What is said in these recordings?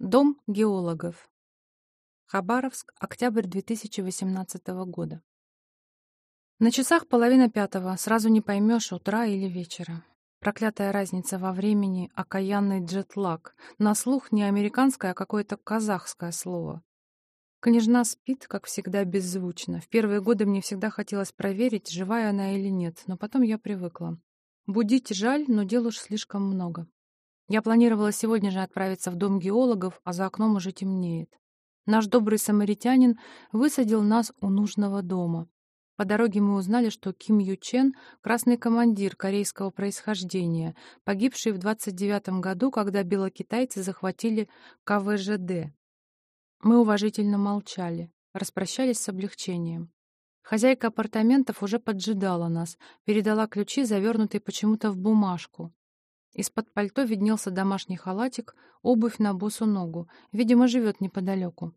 Дом геологов. Хабаровск, октябрь 2018 года. На часах половина пятого, сразу не поймешь, утра или вечера. Проклятая разница во времени, окаянный джетлаг. На слух не американское, а какое-то казахское слово. Княжна спит, как всегда, беззвучно. В первые годы мне всегда хотелось проверить, живая она или нет, но потом я привыкла. Будить жаль, но дел уж слишком много. Я планировала сегодня же отправиться в дом геологов, а за окном уже темнеет. Наш добрый самаритянин высадил нас у нужного дома. По дороге мы узнали, что Ким Ю Чен — красный командир корейского происхождения, погибший в 29 году, когда белокитайцы захватили КВЖД. Мы уважительно молчали, распрощались с облегчением. Хозяйка апартаментов уже поджидала нас, передала ключи, завернутые почему-то в бумажку. Из-под пальто виднелся домашний халатик, обувь на босу ногу. Видимо, живет неподалеку.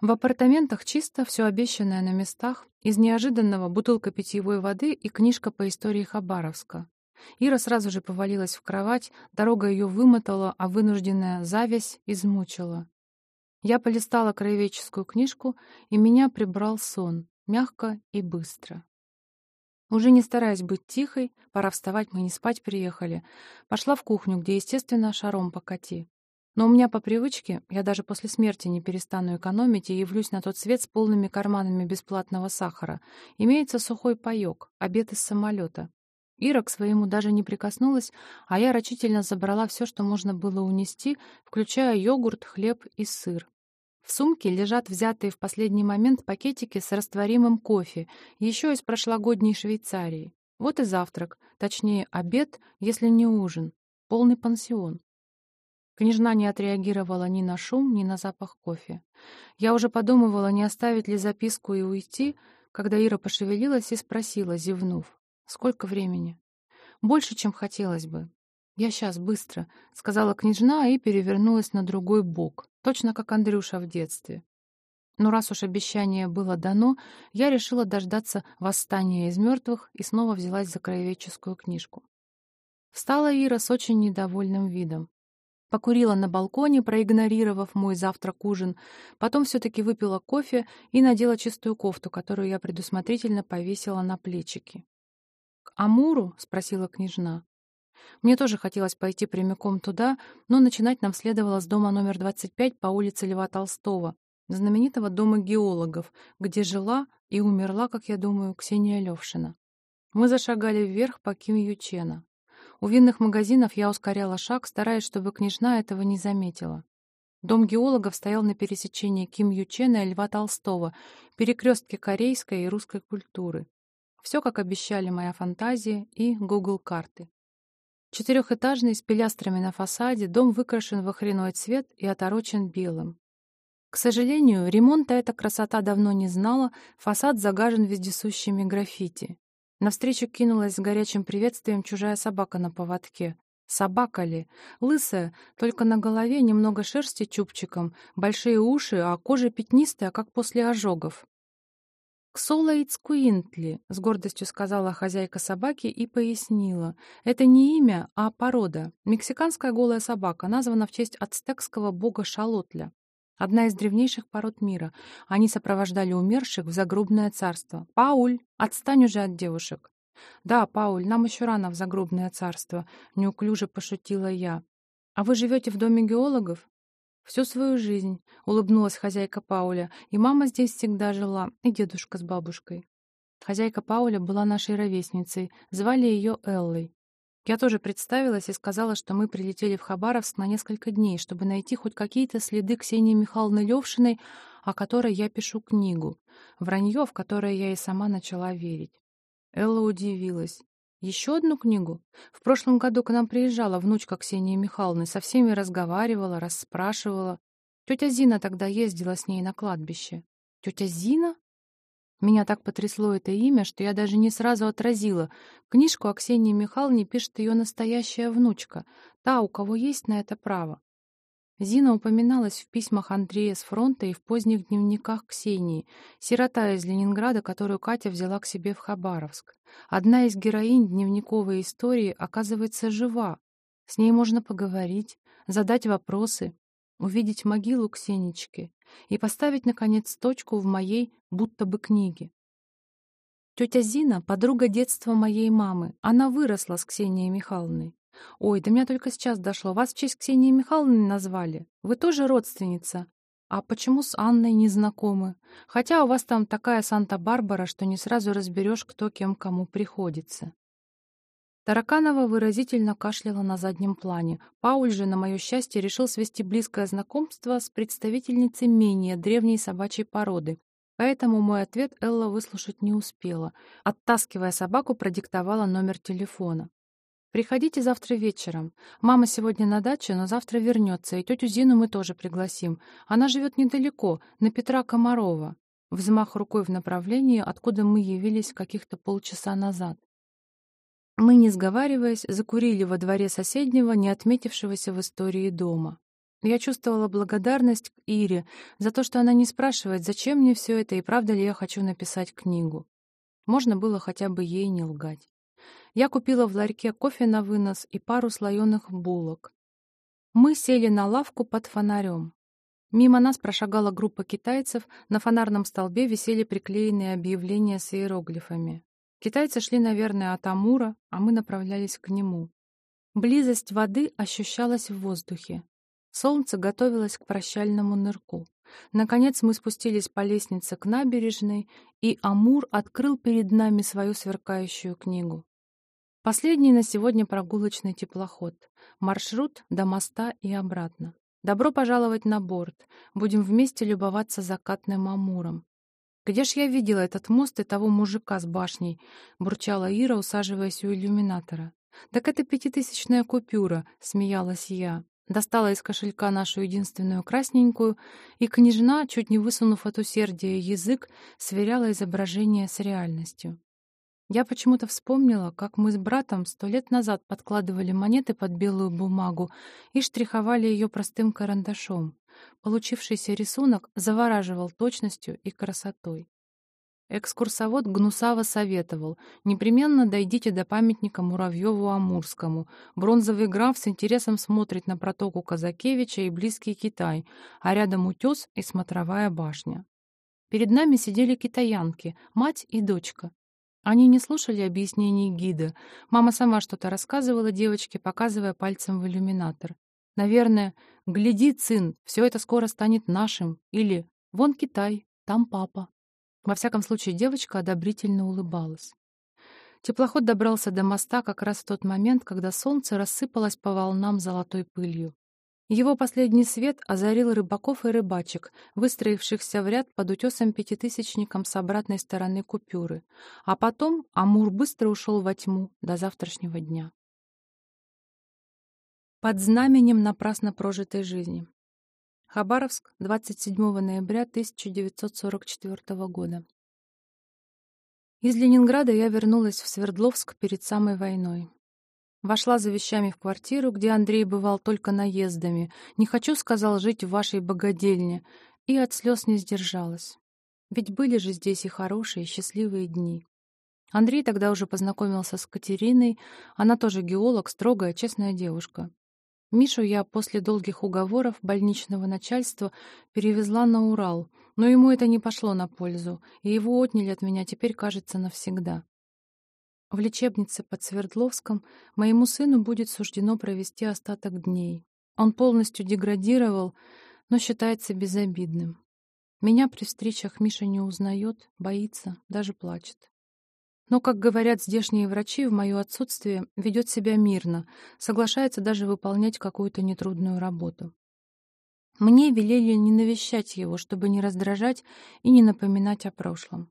В апартаментах чисто, все обещанное на местах. Из неожиданного бутылка питьевой воды и книжка по истории Хабаровска. Ира сразу же повалилась в кровать, дорога ее вымотала, а вынужденная зависть измучила. Я полистала краеведческую книжку, и меня прибрал сон, мягко и быстро. Уже не стараясь быть тихой, пора вставать, мы не спать приехали, пошла в кухню, где, естественно, шаром покати. Но у меня по привычке, я даже после смерти не перестану экономить и явлюсь на тот свет с полными карманами бесплатного сахара, имеется сухой паёк, обед из самолета. Ира к своему даже не прикоснулась, а я рачительно забрала все, что можно было унести, включая йогурт, хлеб и сыр. В сумке лежат взятые в последний момент пакетики с растворимым кофе, еще из прошлогодней Швейцарии. Вот и завтрак, точнее, обед, если не ужин. Полный пансион. Княжна не отреагировала ни на шум, ни на запах кофе. Я уже подумывала, не оставить ли записку и уйти, когда Ира пошевелилась и спросила, зевнув. «Сколько времени?» «Больше, чем хотелось бы. «Я сейчас, быстро», — сказала княжна и перевернулась на другой бок, точно как Андрюша в детстве. Но раз уж обещание было дано, я решила дождаться восстания из мертвых и снова взялась за краеведческую книжку. Встала Ира с очень недовольным видом. Покурила на балконе, проигнорировав мой завтрак-ужин, потом все-таки выпила кофе и надела чистую кофту, которую я предусмотрительно повесила на плечики. «К Амуру?» — спросила княжна. Мне тоже хотелось пойти прямиком туда, но начинать нам следовало с дома номер 25 по улице Льва Толстого, знаменитого дома геологов, где жила и умерла, как я думаю, Ксения Левшина. Мы зашагали вверх по Ким Ючена. У винных магазинов я ускоряла шаг, стараясь, чтобы княжна этого не заметила. Дом геологов стоял на пересечении Ким Ючена и Льва Толстого, перекрестке корейской и русской культуры. Все, как обещали моя фантазия и Google-карты. Четырехэтажный, с пилястрами на фасаде, дом выкрашен в охреной цвет и оторочен белым. К сожалению, ремонта эта красота давно не знала, фасад загажен вездесущими граффити. Навстречу кинулась с горячим приветствием чужая собака на поводке. Собака ли? Лысая, только на голове немного шерсти чубчиком, большие уши, а кожа пятнистая, как после ожогов. «Ксолаицкуинтли», — с гордостью сказала хозяйка собаки и пояснила. «Это не имя, а порода. Мексиканская голая собака, названа в честь ацтекского бога Шалотля. Одна из древнейших пород мира. Они сопровождали умерших в загробное царство. «Пауль, отстань уже от девушек!» «Да, Пауль, нам еще рано в загробное царство», — неуклюже пошутила я. «А вы живете в доме геологов?» Всю свою жизнь, — улыбнулась хозяйка Пауля, — и мама здесь всегда жила, и дедушка с бабушкой. Хозяйка Пауля была нашей ровесницей, звали ее Эллой. Я тоже представилась и сказала, что мы прилетели в Хабаровск на несколько дней, чтобы найти хоть какие-то следы Ксении Михайловны Левшиной, о которой я пишу книгу. Вранье, в которое я и сама начала верить. Элла удивилась. Еще одну книгу? В прошлом году к нам приезжала внучка Ксении Михайловны, со всеми разговаривала, расспрашивала. Тетя Зина тогда ездила с ней на кладбище. Тетя Зина? Меня так потрясло это имя, что я даже не сразу отразила. Книжку о Ксении Михайловне пишет ее настоящая внучка, та, у кого есть на это право. Зина упоминалась в письмах Андрея с фронта и в поздних дневниках Ксении, сирота из Ленинграда, которую Катя взяла к себе в Хабаровск. Одна из героинь дневниковой истории оказывается жива. С ней можно поговорить, задать вопросы. увидеть могилу Ксенечки и поставить, наконец, точку в моей будто бы книге. Тетя Зина — подруга детства моей мамы. Она выросла с Ксенией Михайловной. Ой, до меня только сейчас дошло. Вас в честь Ксении Михайловны назвали. Вы тоже родственница. А почему с Анной не знакомы? Хотя у вас там такая Санта-Барбара, что не сразу разберешь, кто кем кому приходится. Тараканова выразительно кашляла на заднем плане. Пауль же, на мое счастье, решил свести близкое знакомство с представительницей менее древней собачьей породы. Поэтому мой ответ Элла выслушать не успела. Оттаскивая собаку, продиктовала номер телефона. Приходите завтра вечером. Мама сегодня на даче, но завтра вернется, и тетю Зину мы тоже пригласим. Она живет недалеко, на Петра Комарова. Взмах рукой в направлении, откуда мы явились каких-то полчаса назад. Мы, не сговариваясь, закурили во дворе соседнего, не отметившегося в истории дома. Я чувствовала благодарность к Ире за то, что она не спрашивает, зачем мне все это и правда ли я хочу написать книгу. Можно было хотя бы ей не лгать. Я купила в ларьке кофе на вынос и пару слоеных булок. Мы сели на лавку под фонарем. Мимо нас прошагала группа китайцев, на фонарном столбе висели приклеенные объявления с иероглифами. Китайцы шли, наверное, от Амура, а мы направлялись к нему. Близость воды ощущалась в воздухе. Солнце готовилось к прощальному нырку. Наконец мы спустились по лестнице к набережной, и Амур открыл перед нами свою сверкающую книгу. Последний на сегодня прогулочный теплоход. Маршрут до моста и обратно. Добро пожаловать на борт. Будем вместе любоваться закатным Амуром. «Где ж я видела этот мост и того мужика с башней?» — бурчала Ира, усаживаясь у иллюминатора. «Так это пятитысячная купюра», — смеялась я. Достала из кошелька нашу единственную красненькую, и княжна, чуть не высунув от усердия язык, сверяла изображение с реальностью. Я почему-то вспомнила, как мы с братом сто лет назад подкладывали монеты под белую бумагу и штриховали ее простым карандашом. Получившийся рисунок завораживал точностью и красотой. Экскурсовод гнусаво советовал. Непременно дойдите до памятника Муравьеву-Амурскому. Бронзовый граф с интересом смотрит на протоку Казакевича и близкий Китай, а рядом утес и смотровая башня. Перед нами сидели китаянки, мать и дочка. Они не слушали объяснений гида. Мама сама что-то рассказывала девочке, показывая пальцем в иллюминатор. Наверное, «Гляди, сын, все это скоро станет нашим» или «Вон Китай, там папа». Во всяком случае, девочка одобрительно улыбалась. Теплоход добрался до моста как раз в тот момент, когда солнце рассыпалось по волнам золотой пылью. Его последний свет озарил рыбаков и рыбачек, выстроившихся в ряд под утесом-пятитысячником с обратной стороны купюры. А потом Амур быстро ушел во тьму до завтрашнего дня. Под знаменем напрасно прожитой жизни. Хабаровск, 27 ноября 1944 года. Из Ленинграда я вернулась в Свердловск перед самой войной. Вошла за вещами в квартиру, где Андрей бывал только наездами. «Не хочу», — сказал, — «жить в вашей богадельне». И от слез не сдержалась. Ведь были же здесь и хорошие, и счастливые дни. Андрей тогда уже познакомился с Катериной. Она тоже геолог, строгая, честная девушка. Мишу я после долгих уговоров больничного начальства перевезла на Урал, но ему это не пошло на пользу, и его отняли от меня теперь, кажется, навсегда. В лечебнице под Свердловском моему сыну будет суждено провести остаток дней. Он полностью деградировал, но считается безобидным. Меня при встречах Миша не узнает, боится, даже плачет. Но, как говорят здешние врачи, в мое отсутствие ведет себя мирно, соглашается даже выполнять какую-то нетрудную работу. Мне велели не навещать его, чтобы не раздражать и не напоминать о прошлом.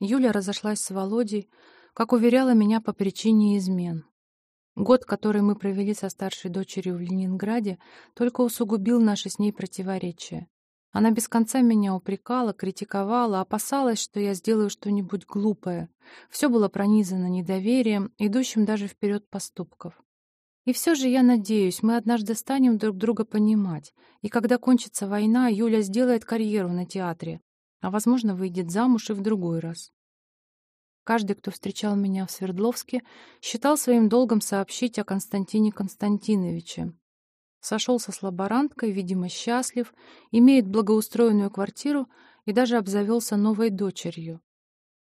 Юля разошлась с Володей, как уверяла меня по причине измен. Год, который мы провели со старшей дочерью в Ленинграде, только усугубил наши с ней противоречия. Она без конца меня упрекала, критиковала, опасалась, что я сделаю что-нибудь глупое. Все было пронизано недоверием, идущим даже вперед поступков. И все же я надеюсь, мы однажды станем друг друга понимать, и когда кончится война, Юля сделает карьеру на театре, а, возможно, выйдет замуж и в другой раз. Каждый, кто встречал меня в Свердловске, считал своим долгом сообщить о Константине Константиновиче. Сошелся с лаборанткой, видимо, счастлив, имеет благоустроенную квартиру и даже обзавелся новой дочерью.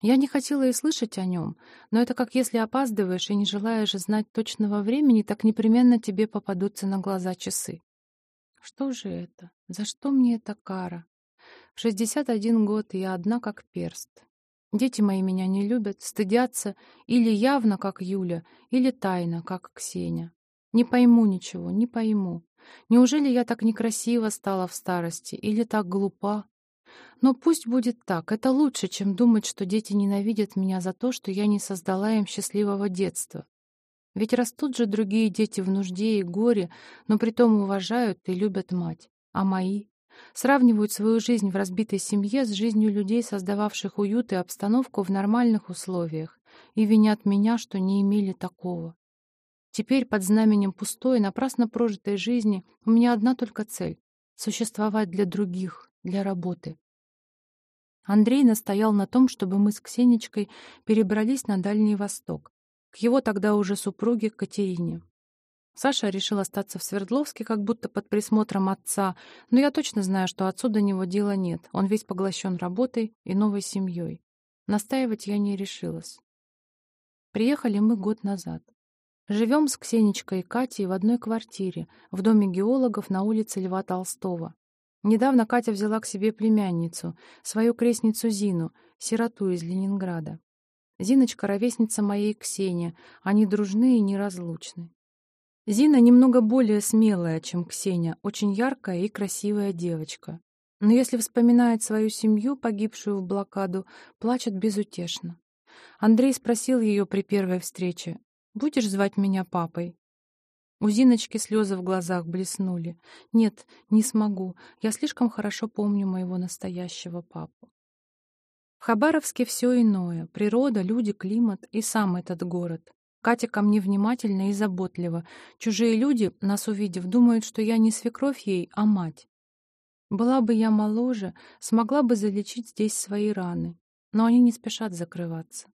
Я не хотела и слышать о нем, но это как если опаздываешь и не желаешь знать точного времени, так непременно тебе попадутся на глаза часы. Что же это? За что мне эта кара? В 61 год я одна как перст. Дети мои меня не любят, стыдятся, или явно, как Юля, или тайно, как Ксения. Не пойму ничего, не пойму. Неужели я так некрасиво стала в старости, или так глупа, но пусть будет так. Это лучше, чем думать, что дети ненавидят меня за то, что я не создала им счастливого детства. Ведь растут же другие дети в нужде и горе, но притом уважают и любят мать. А мои? Сравнивают свою жизнь в разбитой семье с жизнью людей, создававших уют и обстановку в нормальных условиях, и винят меня, что не имели такого. Теперь под знаменем пустой, напрасно прожитой жизни у меня одна только цель — существовать для других, для работы. Андрей настоял на том, чтобы мы с Ксенечкой перебрались на Дальний Восток, к его тогда уже супруге Катерине. Саша решил остаться в Свердловске, как будто под присмотром отца, но я точно знаю, что отцу до него дела нет, он весь поглощен работой и новой семьей. Настаивать я не решилась. Приехали мы год назад. Живем с Ксенечкой и Катей в одной квартире, в доме геологов на улице Льва Толстого. Недавно Катя взяла к себе племянницу, свою крестницу Зину, сироту из Ленинграда. Зиночка — ровесница моей Ксении, они дружны и неразлучны. Зина немного более смелая, чем Ксения, очень яркая и красивая девочка. Но если вспоминает свою семью, погибшую в блокаду, плачет безутешно. Андрей спросил ее при первой встрече, «Будешь звать меня папой?» У Зиночки слезы в глазах блеснули. «Нет, не смогу. Я слишком хорошо помню моего настоящего папу». В Хабаровске все иное. Природа, люди, климат и сам этот город. Катя ко мне внимательна и заботлива. Чужие люди, нас увидев, думают, что я не свекровь ей, а мать. Была бы я моложе, смогла бы залечить здесь свои раны. Но они не спешат закрываться.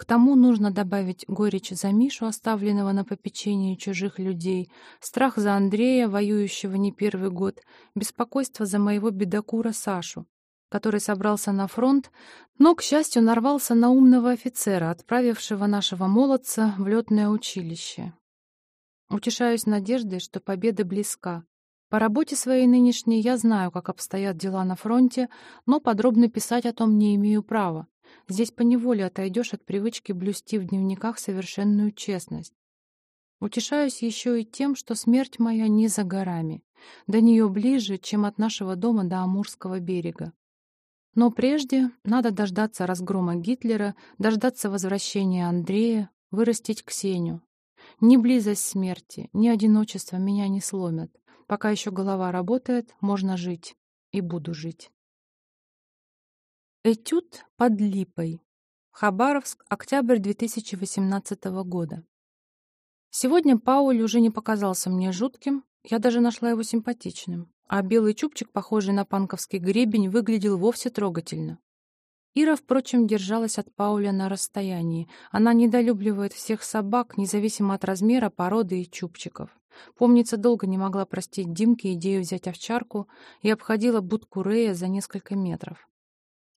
К тому нужно добавить горечь за Мишу, оставленного на попечении чужих людей, страх за Андрея, воюющего не первый год, беспокойство за моего бедокура Сашу, который собрался на фронт, но, к счастью, нарвался на умного офицера, отправившего нашего молодца в летное училище. Утешаюсь надеждой, что победа близка. По работе своей нынешней я знаю, как обстоят дела на фронте, но подробно писать о том не имею права. Здесь поневоле отойдешь от привычки блюсти в дневниках совершенную честность. Утешаюсь еще и тем, что смерть моя не за горами. До нее ближе, чем от нашего дома до Амурского берега. Но прежде надо дождаться разгрома Гитлера, дождаться возвращения Андрея, вырастить Ксению. Ни близость смерти, ни одиночество меня не сломят. Пока еще голова работает, можно жить. И буду жить. Этюд под липой. Хабаровск, октябрь 2018 года. Сегодня Пауль уже не показался мне жутким, я даже нашла его симпатичным, а белый чубчик, похожий на панковский гребень, выглядел вовсе трогательно. Ира, впрочем, держалась от Пауля на расстоянии. Она недолюбливает всех собак, независимо от размера, породы и чубчиков. Помнится, долго не могла простить Димке идею взять овчарку и обходила будку Рея за несколько метров.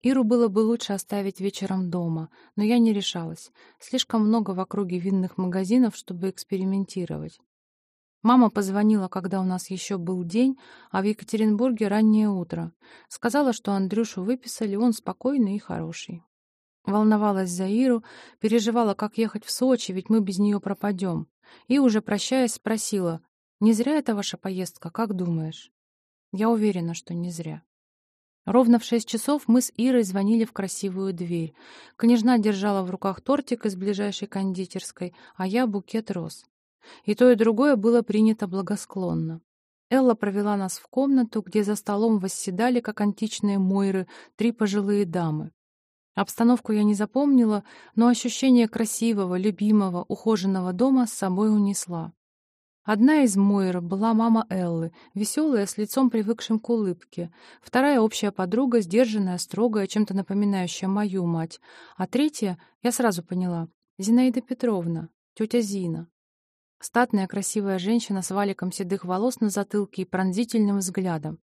Иру было бы лучше оставить вечером дома, но я не решалась. Слишком много в округе винных магазинов, чтобы экспериментировать. Мама позвонила, когда у нас еще был день, а в Екатеринбурге раннее утро. Сказала, что Андрюшу выписали, он спокойный и хороший. Волновалась за Иру, переживала, как ехать в Сочи, ведь мы без нее пропадем. И, уже прощаясь, спросила, «Не зря это ваша поездка, как думаешь?» Я уверена, что не зря. Ровно в шесть часов мы с Ирой звонили в красивую дверь. Княжна держала в руках тортик из ближайшей кондитерской, а я букет роз. И то, и другое было принято благосклонно. Элла провела нас в комнату, где за столом восседали, как античные мойры, три пожилые дамы. Обстановку я не запомнила, но ощущение красивого, любимого, ухоженного дома с собой унесла. Одна из Мойр была мама Эллы, веселая, с лицом привыкшим к улыбке. Вторая общая подруга, сдержанная, строгая, чем-то напоминающая мою мать. А третья, я сразу поняла, Зинаида Петровна, тетя Зина. Статная красивая женщина с валиком седых волос на затылке и пронзительным взглядом.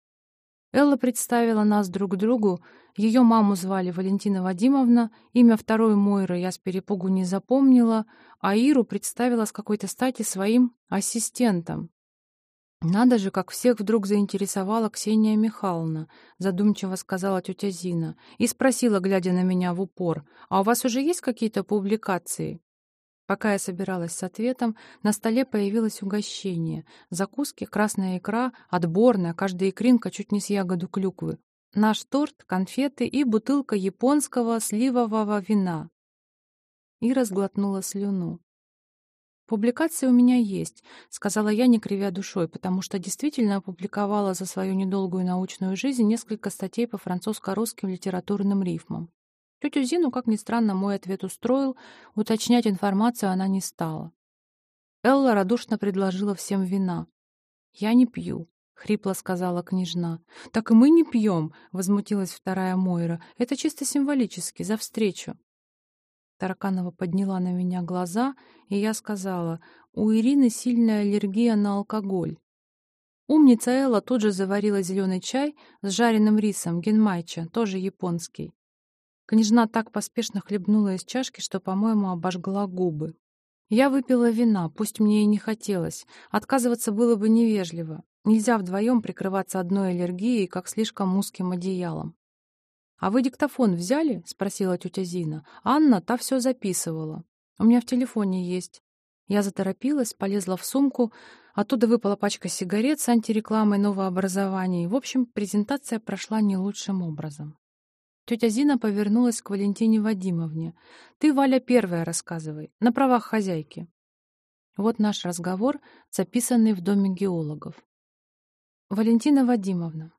Элла представила нас друг другу. Ее маму звали Валентина Вадимовна, имя второй Мойры я с перепугу не запомнила, а Иру представила с какой-то стати своим ассистентом. «Надо же, как всех вдруг заинтересовала Ксения Михайловна», задумчиво сказала тетя Зина и спросила, глядя на меня в упор, «А у вас уже есть какие-то публикации?» Пока я собиралась с ответом, на столе появилось угощение. Закуски, красная икра, отборная, каждая икринка чуть не с ягоду клюквы. Наш торт, конфеты и бутылка японского сливового вина. И разглотнула слюну. «Публикация у меня есть», — сказала я, не кривя душой, потому что действительно опубликовала за свою недолгую научную жизнь несколько статей по французско-русским литературным рифмам. Тетю Зину, как ни странно, мой ответ устроил, уточнять информацию она не стала. Элла радушно предложила всем вина. «Я не пью», — хрипло сказала княжна. «Так и мы не пьем», — возмутилась вторая Мойра. «Это чисто символически, за встречу». Тараканова подняла на меня глаза, и я сказала, «У Ирины сильная аллергия на алкоголь». Умница Элла тут же заварила зеленый чай с жареным рисом, генмайча, тоже японский. Княжна так поспешно хлебнула из чашки, что, по-моему, обожгла губы. Я выпила вина, пусть мне и не хотелось. Отказываться было бы невежливо. Нельзя вдвоем прикрываться одной аллергией, как слишком узким одеялом. «А вы диктофон взяли?» — спросила тетя Зина. «Анна, та все записывала. У меня в телефоне есть». Я заторопилась, полезла в сумку. Оттуда выпала пачка сигарет с антирекламой новообразований. В общем, презентация прошла не лучшим образом. Тетя Зина повернулась к Валентине Вадимовне. «Ты, Валя, первая рассказывай, на правах хозяйки». Вот наш разговор, записанный в Доме геологов. Валентина Вадимовна.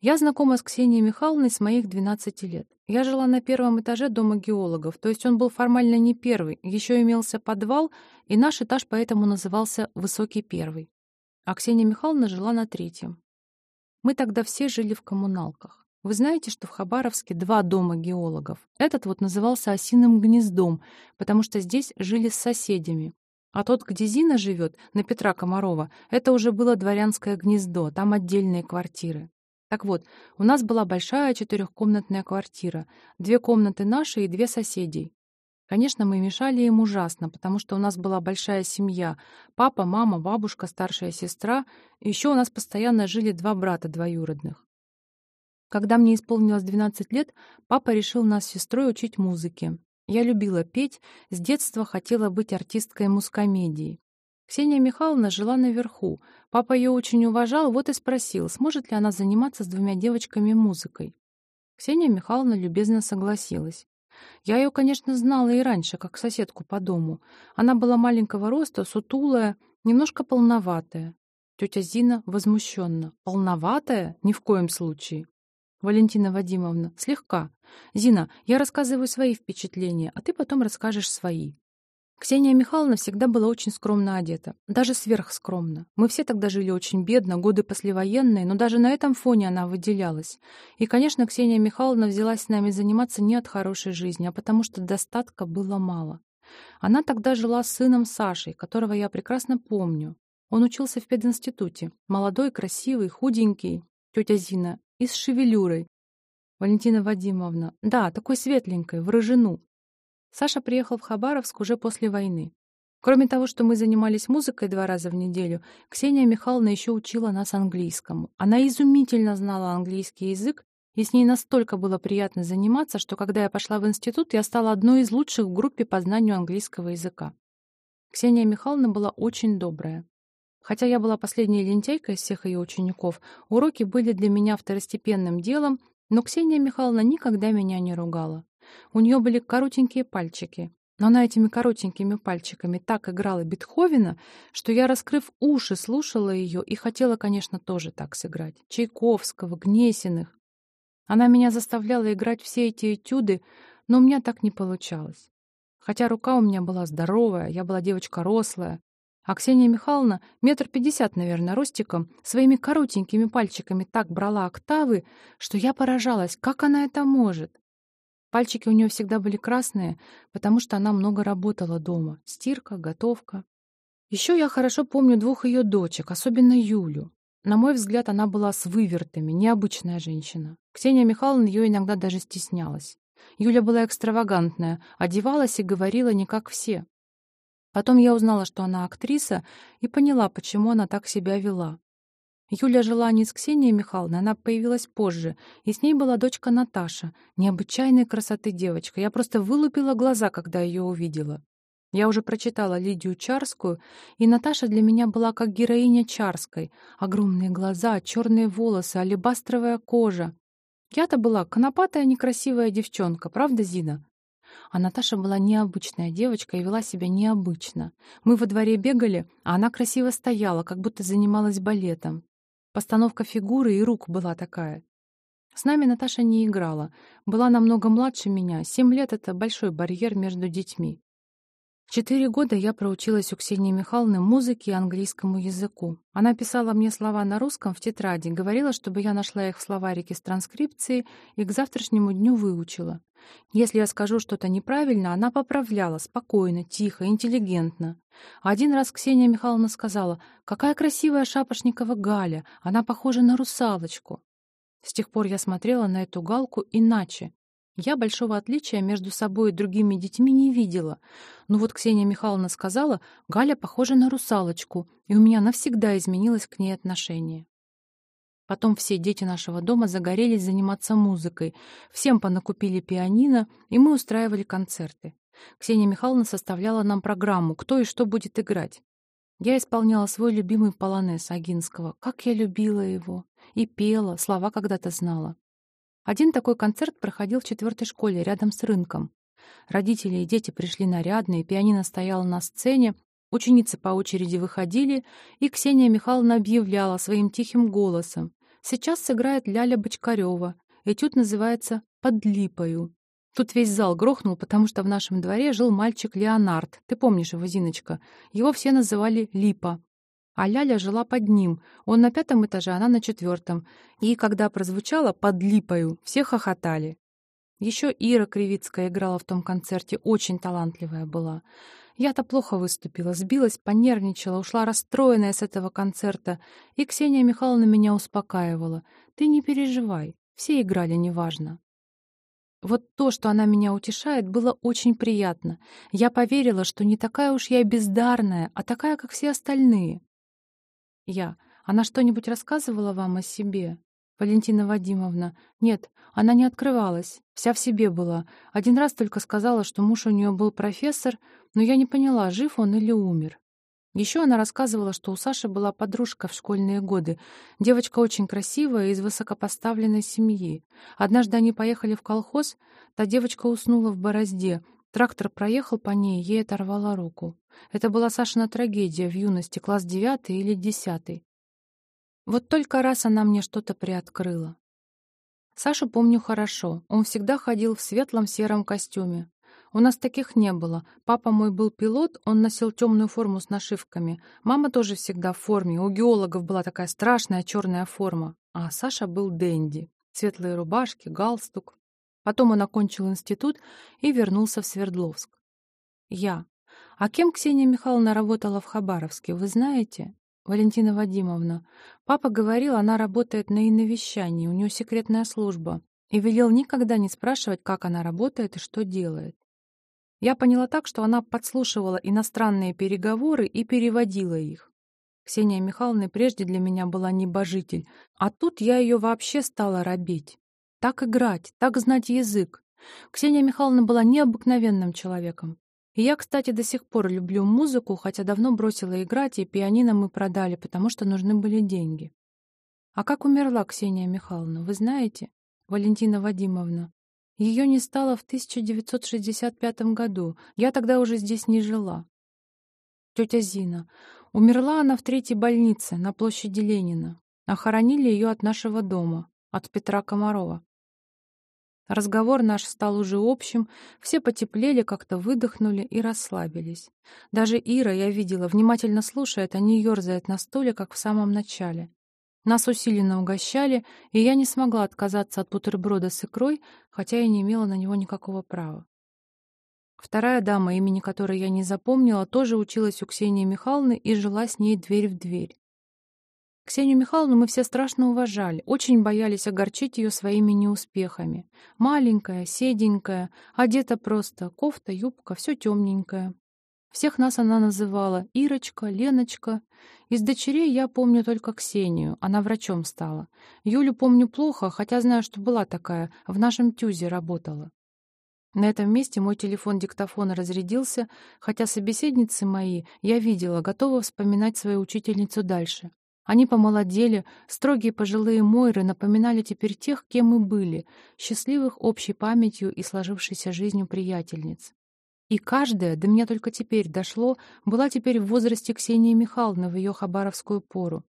Я знакома с Ксенией Михайловной с моих 12 лет. Я жила на первом этаже Дома геологов, то есть он был формально не первый, еще имелся подвал, и наш этаж поэтому назывался «Высокий первый». А Ксения Михайловна жила на третьем. Мы тогда все жили в коммуналках. Вы знаете, что в Хабаровске два дома геологов. Этот вот назывался «Осиным гнездом», потому что здесь жили с соседями. А тот, где Зина живет, на Петра Комарова, это уже было дворянское гнездо, там отдельные квартиры. Так вот, у нас была большая четырехкомнатная квартира, две комнаты наши и две соседей. Конечно, мы мешали им ужасно, потому что у нас была большая семья. Папа, мама, бабушка, старшая сестра. Еще у нас постоянно жили два брата двоюродных. Когда мне исполнилось 12 лет, папа решил нас с сестрой учить музыке. Я любила петь, с детства хотела быть артисткой мускомедии. Ксения Михайловна жила наверху. Папа ее очень уважал, вот и спросил, сможет ли она заниматься с двумя девочками музыкой. Ксения Михайловна любезно согласилась. Я ее, конечно, знала и раньше, как соседку по дому. Она была маленького роста, сутулая, немножко полноватая. Тетя Зина возмущенно. «Полноватая? Ни в коем случае. Валентина Вадимовна, слегка. Зина, я рассказываю свои впечатления, а ты потом расскажешь свои. Ксения Михайловна всегда была очень скромно одета, даже сверхскромно. Мы все тогда жили очень бедно, годы послевоенные, но даже на этом фоне она выделялась. И, конечно, Ксения Михайловна взялась с нами заниматься не от хорошей жизни, а потому что достатка было мало. Она тогда жила с сыном Сашей, которого я прекрасно помню. Он учился в пединституте. Молодой, красивый, худенький. Тетя Зина и с шевелюрой. Валентина Вадимовна. Да, такой светленькой, в рыжину. Саша приехал в Хабаровск уже после войны. Кроме того, что мы занимались музыкой два раза в неделю, Ксения Михайловна еще учила нас английскому. Она изумительно знала английский язык, и с ней настолько было приятно заниматься, что когда я пошла в институт, я стала одной из лучших в группе по знанию английского языка. Ксения Михайловна была очень добрая. Хотя я была последней лентяйкой из всех ее учеников, уроки были для меня второстепенным делом, но Ксения Михайловна никогда меня не ругала. У нее были коротенькие пальчики, но она этими коротенькими пальчиками так играла Бетховена, что я, раскрыв уши, слушала ее и хотела, конечно, тоже так сыграть. Чайковского, Гнесиных. Она меня заставляла играть все эти этюды, но у меня так не получалось. Хотя рука у меня была здоровая, я была девочка рослая, а Ксения Михайловна, метр пятьдесят, наверное, ростиком, своими коротенькими пальчиками так брала октавы, что я поражалась, как она это может. Пальчики у нее всегда были красные, потому что она много работала дома. Стирка, готовка. Еще я хорошо помню двух ее дочек, особенно Юлю. На мой взгляд, она была с вывертами, необычная женщина. Ксения Михайловна ее иногда даже стеснялась. Юля была экстравагантная, одевалась и говорила не как все. Потом я узнала, что она актриса, и поняла, почему она так себя вела. Юля жила не с Ксенией Михайловной, она появилась позже, и с ней была дочка Наташа, необычайной красоты девочка. Я просто вылупила глаза, когда ее увидела. Я уже прочитала Лидию Чарскую, и Наташа для меня была как героиня Чарской. Огромные глаза, черные волосы, алебастровая кожа. Я-то была конопатая некрасивая девчонка, правда, Зина? А Наташа была необычная девочка и вела себя необычно. Мы во дворе бегали, а она красиво стояла, как будто занималась балетом. Постановка фигуры и рук была такая. С нами Наташа не играла. Была намного младше меня. Семь лет — это большой барьер между детьми. Четыре года я проучилась у Ксении Михайловны музыке и английскому языку. Она писала мне слова на русском в тетради, говорила, чтобы я нашла их в словарике с транскрипцией и к завтрашнему дню выучила. Если я скажу что-то неправильно, она поправляла, спокойно, тихо, интеллигентно. Один раз Ксения Михайловна сказала, «Какая красивая Шапошникова Галя, она похожа на русалочку». С тех пор я смотрела на эту галку иначе, я большого отличия между собой и другими детьми не видела. Но вот Ксения Михайловна сказала, Галя похожа на русалочку, и у меня навсегда изменилось к ней отношение. Потом все дети нашего дома загорелись заниматься музыкой. Всем понакупили пианино, и мы устраивали концерты. Ксения Михайловна составляла нам программу, кто и что будет играть. Я исполняла свой любимый полонез Агинского. Как я любила его! И пела, слова когда-то знала. Один такой концерт проходил в четвертой школе, рядом с рынком. Родители и дети пришли нарядные, пианино стояло на сцене, ученицы по очереди выходили, и Ксения Михайловна объявляла своим тихим голосом. «Сейчас сыграет Ляля Бочкарева. Этюд называется «Под липою». Тут весь зал грохнул, потому что в нашем дворе жил мальчик Леонард. Ты помнишь его, Зиночка? Его все называли Липа. А Ляля жила под ним. Он на пятом этаже, она на четвертом. И когда прозвучало «под липою», все хохотали. Еще Ира Кривицкая играла в том концерте, очень талантливая была. Я-то плохо выступила, сбилась, понервничала, ушла расстроенная с этого концерта, и Ксения Михайловна меня успокаивала. «Ты не переживай, все играли неважно». Вот то, что она меня утешает, было очень приятно. Я поверила, что не такая уж я бездарная, а такая, как все остальные. Я. Она что-нибудь рассказывала вам о себе? Валентина Вадимовна. Нет, она не открывалась. Вся в себе была. Один раз только сказала, что муж у нее был профессор, но я не поняла, жив он или умер. Еще она рассказывала, что у Саши была подружка в школьные годы. Девочка очень красивая, из высокопоставленной семьи. Однажды они поехали в колхоз, та девочка уснула в борозде. Трактор проехал по ней, ей оторвала руку. Это была Сашина трагедия в юности, класс девятый или десятый. Вот только раз она мне что-то приоткрыла. Сашу помню хорошо. Он всегда ходил в светлом сером костюме. У нас таких не было. Папа мой был пилот, он носил темную форму с нашивками. Мама тоже всегда в форме. У геологов была такая страшная черная форма. А Саша был денди. Светлые рубашки, галстук. Потом он окончил институт и вернулся в Свердловск. Я. А кем Ксения Михайловна работала в Хабаровске, вы знаете? Валентина Вадимовна. Папа говорил, она работает на иновещании, у нее секретная служба. И велел никогда не спрашивать, как она работает и что делает. Я поняла так, что она подслушивала иностранные переговоры и переводила их. Ксения Михайловна прежде для меня была небожитель, а тут я ее вообще стала робить. Так играть, так знать язык. Ксения Михайловна была необыкновенным человеком. И я, кстати, до сих пор люблю музыку, хотя давно бросила играть, и пианино мы продали, потому что нужны были деньги. А как умерла Ксения Михайловна, вы знаете? Валентина Вадимовна. Ее не стало в 1965 году. Я тогда уже здесь не жила. Тетя Зина. Умерла она в третьей больнице на площади Ленина. Охоронили ее от нашего дома, от Петра Комарова. Разговор наш стал уже общим, все потеплели, как-то выдохнули и расслабились. Даже Ира, я видела, внимательно слушает, а не ерзает на стуле, как в самом начале. Нас усиленно угощали, и я не смогла отказаться от бутерброда с икрой, хотя и не имела на него никакого права. Вторая дама, имени которой я не запомнила, тоже училась у Ксении Михайловны и жила с ней дверь в дверь. Ксению Михайловну мы все страшно уважали, очень боялись огорчить ее своими неуспехами. Маленькая, седенькая, одета просто, кофта, юбка, все темненькое. Всех нас она называла Ирочка, Леночка. Из дочерей я помню только Ксению, она врачом стала. Юлю помню плохо, хотя знаю, что была такая, в нашем ТЮЗе работала. На этом месте мой телефон-диктофон разрядился, хотя собеседницы мои, я видела, готова вспоминать свою учительницу дальше. Они помолодели, строгие пожилые Мойры напоминали теперь тех, кем мы были, счастливых общей памятью и сложившейся жизнью приятельниц. И каждая, до меня только теперь дошло, была теперь в возрасте Ксении Михайловны в ее хабаровскую пору.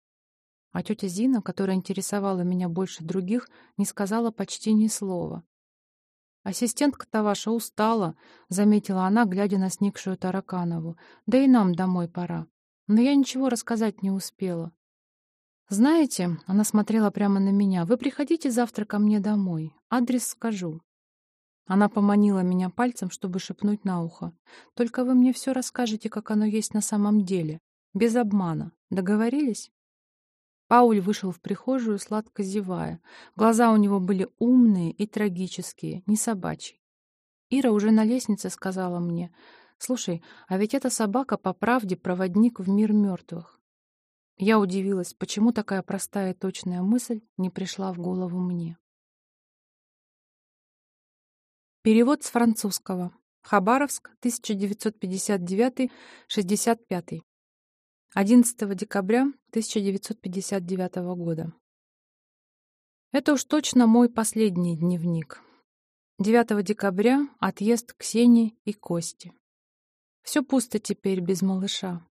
А тетя Зина, которая интересовала меня больше других, не сказала почти ни слова. «Ассистентка-то ваша устала», — заметила она, глядя на сникшую Тараканову. «Да и нам домой пора». Но я ничего рассказать не успела. «Знаете», — она смотрела прямо на меня, — «вы приходите завтра ко мне домой. Адрес скажу». Она поманила меня пальцем, чтобы шепнуть на ухо. «Только вы мне все расскажете, как оно есть на самом деле. Без обмана. Договорились?» Пауль вышел в прихожую, сладко зевая. Глаза у него были умные и трагические, не собачьи. Ира уже на лестнице сказала мне, «Слушай, а ведь эта собака по правде проводник в мир мертвых. Я удивилась, почему такая простая и точная мысль не пришла в голову мне. Перевод с французского. Хабаровск, 1959-65. 11 декабря 1959 года. Это уж точно мой последний дневник. 9 декабря — отъезд Ксении и Кости. Все пусто теперь без малыша.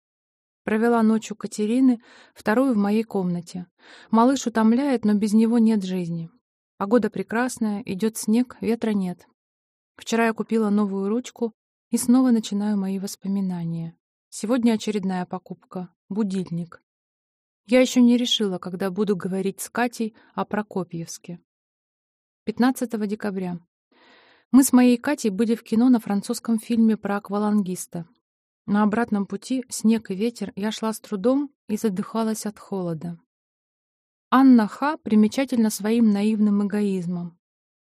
Провела ночь у Катерины, вторую в моей комнате. Малыш утомляет, но без него нет жизни. Погода прекрасная, идет снег, ветра нет. Вчера я купила новую ручку и снова начинаю мои воспоминания. Сегодня очередная покупка — будильник. Я еще не решила, когда буду говорить с Катей о Прокопьевске. 15 декабря. Мы с моей Катей были в кино на французском фильме про аквалангиста. На обратном пути снег и ветер я шла с трудом и задыхалась от холода. Анна Ха примечательна своим наивным эгоизмом.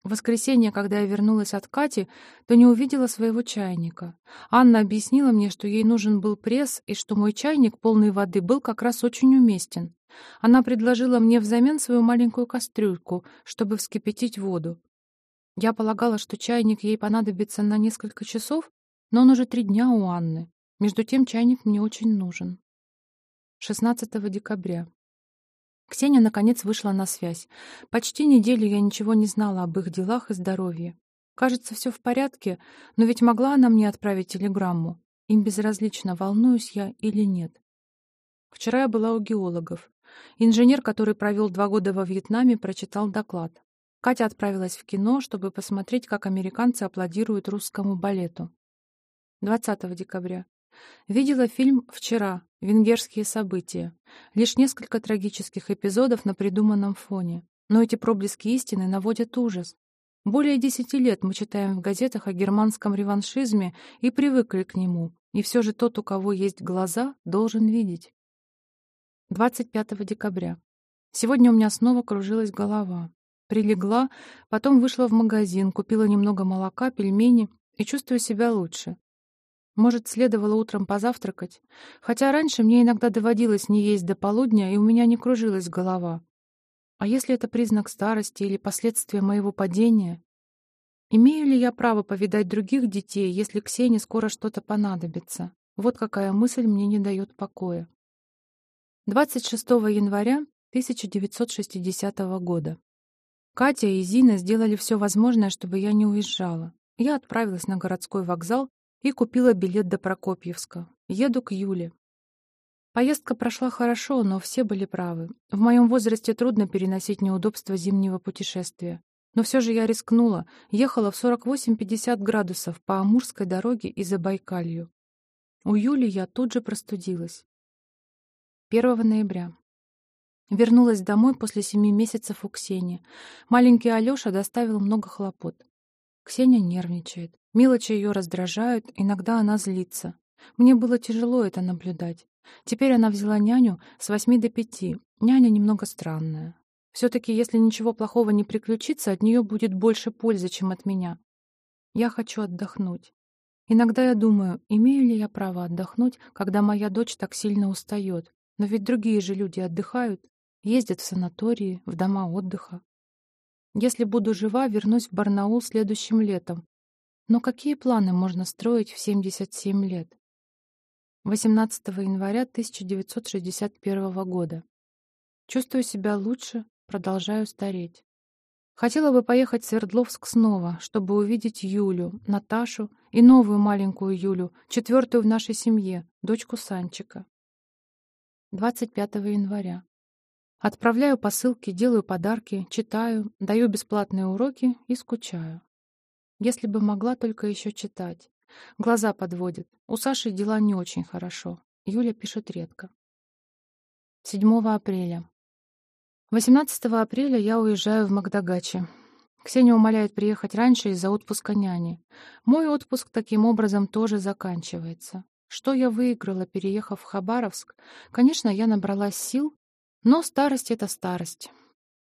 В воскресенье, когда я вернулась от Кати, то не увидела своего чайника. Анна объяснила мне, что ей нужен был пресс, и что мой чайник, полный воды, был как раз очень уместен. Она предложила мне взамен свою маленькую кастрюльку, чтобы вскипятить воду. Я полагала, что чайник ей понадобится на несколько часов, но он уже три дня у Анны. Между тем чайник мне очень нужен. 16 декабря. Ксения, наконец, вышла на связь. Почти неделю я ничего не знала об их делах и здоровье. Кажется, все в порядке, но ведь могла она мне отправить телеграмму. Им безразлично, волнуюсь я или нет. Вчера я была у геологов. Инженер, который провел два года во Вьетнаме, прочитал доклад. Катя отправилась в кино, чтобы посмотреть, как американцы аплодируют русскому балету. 20 декабря. Видела фильм «Вчера. Венгерские события». Лишь несколько трагических эпизодов на придуманном фоне. Но эти проблески истины наводят ужас. Более десяти лет мы читаем в газетах о германском реваншизме и привыкли к нему. И все же тот, у кого есть глаза, должен видеть. 25 декабря. Сегодня у меня снова кружилась голова. Прилегла, потом вышла в магазин, купила немного молока, пельмени и чувствую себя лучше. Может, следовало утром позавтракать? Хотя раньше мне иногда доводилось не есть до полудня, и у меня не кружилась голова. А если это признак старости или последствия моего падения? Имею ли я право повидать других детей, если Ксении скоро что-то понадобится? Вот какая мысль мне не дает покоя. 26 января 1960 года. Катя и Зина сделали все возможное, чтобы я не уезжала. Я отправилась на городской вокзал и купила билет до Прокопьевска. Еду к Юле. Поездка прошла хорошо, но все были правы. В моем возрасте трудно переносить неудобства зимнего путешествия. Но все же я рискнула, ехала в 48-50 градусов по Амурской дороге и Забайкалью. У Юли я тут же простудилась. 1 ноября. Вернулась домой после семи месяцев у Ксении. Маленький Алёша доставил много хлопот. Ксения нервничает. Мелочи ее раздражают, иногда она злится. Мне было тяжело это наблюдать. Теперь она взяла няню с восьми до пяти. Няня немного странная. Все-таки, если ничего плохого не приключится, от нее будет больше пользы, чем от меня. Я хочу отдохнуть. Иногда я думаю, имею ли я право отдохнуть, когда моя дочь так сильно устает. Но ведь другие же люди отдыхают, ездят в санатории, в дома отдыха. Если буду жива, вернусь в Барнаул следующим летом. Но какие планы можно строить в 77 лет? 18 января 1961 года. Чувствую себя лучше, продолжаю стареть. Хотела бы поехать в Свердловск снова, чтобы увидеть Юлю, Наташу и новую маленькую Юлю, четвертую в нашей семье, дочку Санчика. 25 января. Отправляю посылки, делаю подарки, читаю, даю бесплатные уроки и скучаю. Если бы могла только еще читать. Глаза подводят. У Саши дела не очень хорошо. Юля пишет редко. 7 апреля. 18 апреля я уезжаю в Магдагачи. Ксения умоляет приехать раньше из-за отпуска няни. Мой отпуск таким образом тоже заканчивается. Что я выиграла, переехав в Хабаровск? Конечно, я набралась сил, но старость — это старость.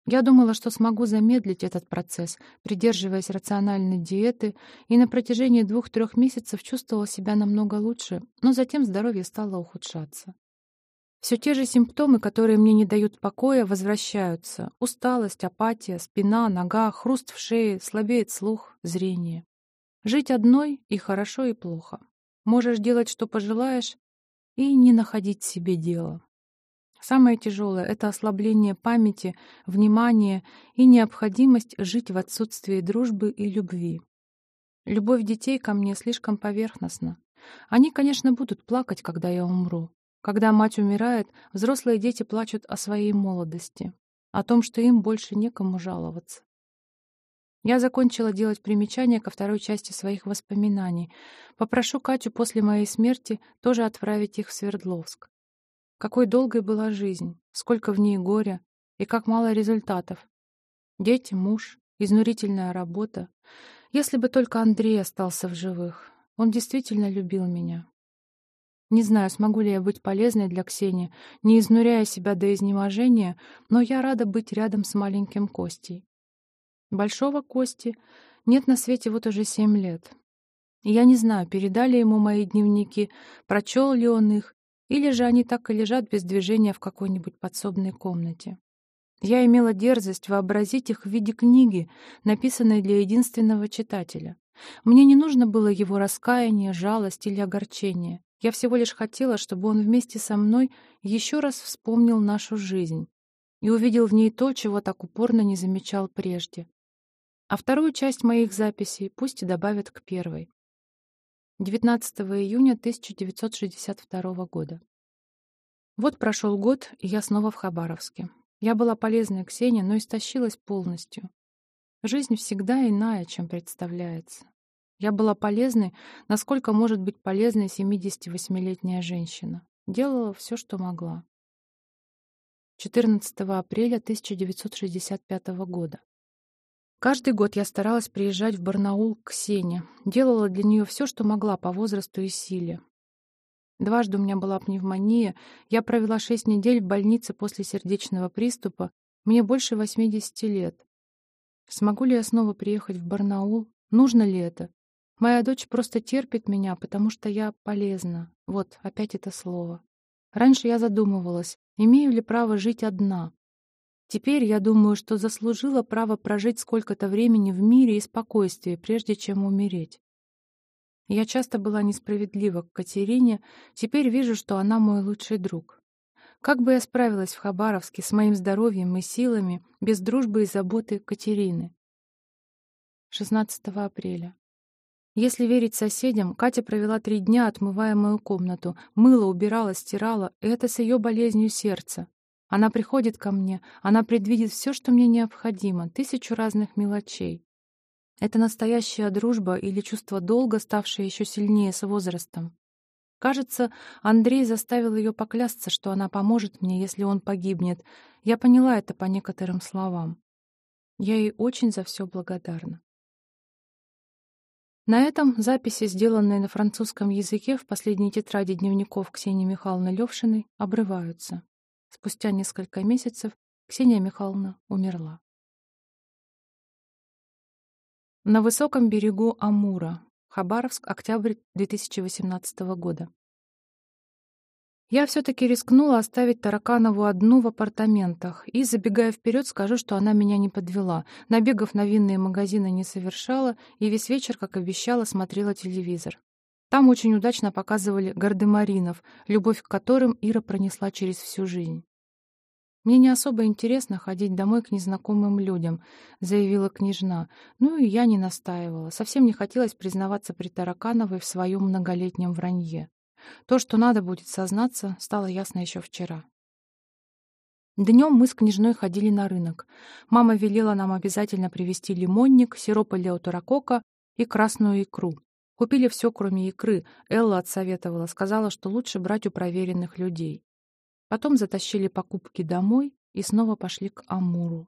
Я думала, что смогу замедлить этот процесс, придерживаясь рациональной диеты, и на протяжении двух-трех месяцев чувствовала себя намного лучше, но затем здоровье стало ухудшаться. Все те же симптомы, которые мне не дают покоя, возвращаются. Усталость, апатия, спина, нога, хруст в шее, слабеет слух, зрение. Жить одной и хорошо, и плохо. Можешь делать, что пожелаешь, и не находить себе дела. Самое тяжелое — это ослабление памяти, внимания и необходимость жить в отсутствии дружбы и любви. Любовь детей ко мне слишком поверхностна. Они, конечно, будут плакать, когда я умру. Когда мать умирает, взрослые дети плачут о своей молодости, о том, что им больше некому жаловаться. Я закончила делать примечания ко второй части своих воспоминаний. Попрошу Катю после моей смерти тоже отправить их в Свердловск. Какой долгой была жизнь, сколько в ней горя и как мало результатов. Дети, муж, изнурительная работа. Если бы только Андрей остался в живых. Он действительно любил меня. Не знаю, смогу ли я быть полезной для Ксении, не изнуряя себя до изнеможения, но я рада быть рядом с маленьким Костей. Большого Кости нет на свете вот уже семь лет. я не знаю, передали ему мои дневники, прочел ли он их, или же они так и лежат без движения в какой-нибудь подсобной комнате. Я имела дерзость вообразить их в виде книги, написанной для единственного читателя. Мне не нужно было его раскаяние, жалость или огорчение. Я всего лишь хотела, чтобы он вместе со мной еще раз вспомнил нашу жизнь и увидел в ней то, чего так упорно не замечал прежде. А вторую часть моих записей пусть и добавят к первой. 19 июня 1962 года. Вот прошел год, и я снова в Хабаровске. Я была полезной Ксении, но истощилась полностью. Жизнь всегда иная, чем представляется. Я была полезной, насколько может быть полезной 78-летняя женщина. Делала все, что могла. 14 апреля 1965 года. Каждый год я старалась приезжать в Барнаул к Ксении, делала для нее все, что могла по возрасту и силе. Дважды у меня была пневмония, я провела шесть недель в больнице после сердечного приступа, мне больше 80 лет. Смогу ли я снова приехать в Барнаул? Нужно ли это? Моя дочь просто терпит меня, потому что я полезна. Вот, опять это слово. Раньше я задумывалась, имею ли право жить одна, Теперь я думаю, что заслужила право прожить сколько-то времени в мире и спокойствии, прежде чем умереть. Я часто была несправедлива к Катерине, теперь вижу, что она мой лучший друг. Как бы я справилась в Хабаровске с моим здоровьем и силами без дружбы и заботы Катерины? 16 апреля. Если верить соседям, Катя провела три дня, отмывая мою комнату, мыла, убирала, стирала, это с ее болезнью сердца. Она приходит ко мне, она предвидит все, что мне необходимо, тысячу разных мелочей. Это настоящая дружба или чувство долга, ставшее еще сильнее с возрастом. Кажется, Андрей заставил ее поклясться, что она поможет мне, если он погибнет. Я поняла это по некоторым словам. Я ей очень за все благодарна. На этом записи, сделанные на французском языке в последней тетради дневников Ксении Михайловны Левшиной, обрываются. Спустя несколько месяцев Ксения Михайловна умерла. На высоком берегу Амура. Хабаровск, октябрь 2018 года. Я все-таки рискнула оставить Тараканову одну в апартаментах и, забегая вперед, скажу, что она меня не подвела. Набегов на винные магазины не совершала и весь вечер, как обещала, смотрела телевизор. Там очень удачно показывали гардемаринов, любовь к которым Ира пронесла через всю жизнь. «Мне не особо интересно ходить домой к незнакомым людям», — заявила княжна. Ну и я не настаивала. Совсем не хотелось признаваться при Таракановой в своем многолетнем вранье. То, что надо будет сознаться, стало ясно еще вчера. Днем мы с княжной ходили на рынок. Мама велела нам обязательно привезти лимонник, сироп элеутуракока и красную икру. Купили все, кроме икры. Элла отсоветовала, сказала, что лучше брать у проверенных людей. Потом затащили покупки домой и снова пошли к Амуру.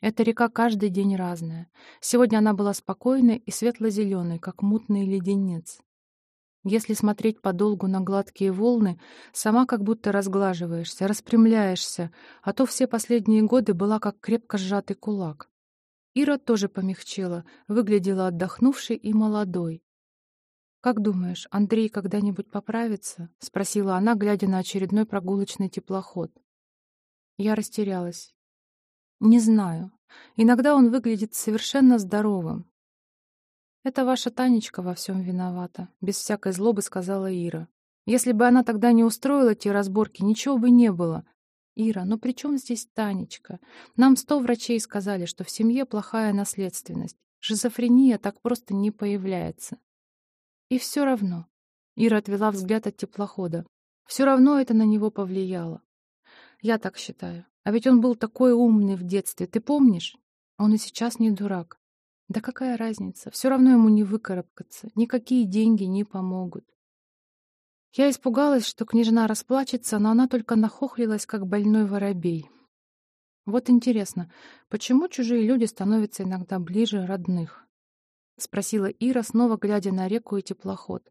Эта река каждый день разная. Сегодня она была спокойной и светло-зеленой, как мутный леденец. Если смотреть подолгу на гладкие волны, сама как будто разглаживаешься, распрямляешься, а то все последние годы была как крепко сжатый кулак. Ира тоже помягчела, выглядела отдохнувшей и молодой. «Как думаешь, Андрей когда-нибудь поправится?» — спросила она, глядя на очередной прогулочный теплоход. Я растерялась. «Не знаю. Иногда он выглядит совершенно здоровым». «Это ваша Танечка во всем виновата», — без всякой злобы сказала Ира. «Если бы она тогда не устроила те разборки, ничего бы не было. Ира, ну при чем здесь Танечка? Нам сто врачей сказали, что в семье плохая наследственность. Шизофрения так просто не появляется. И все равно. Ира отвела взгляд от теплохода. Все равно это на него повлияло. Я так считаю. А ведь он был такой умный в детстве, ты помнишь? Он и сейчас не дурак. Да какая разница? Все равно ему не выкарабкаться. Никакие деньги не помогут. Я испугалась, что княжна расплачется, но она только нахохлилась, как больной воробей. Вот интересно, почему чужие люди становятся иногда ближе родных? — спросила Ира, снова глядя на реку и теплоход.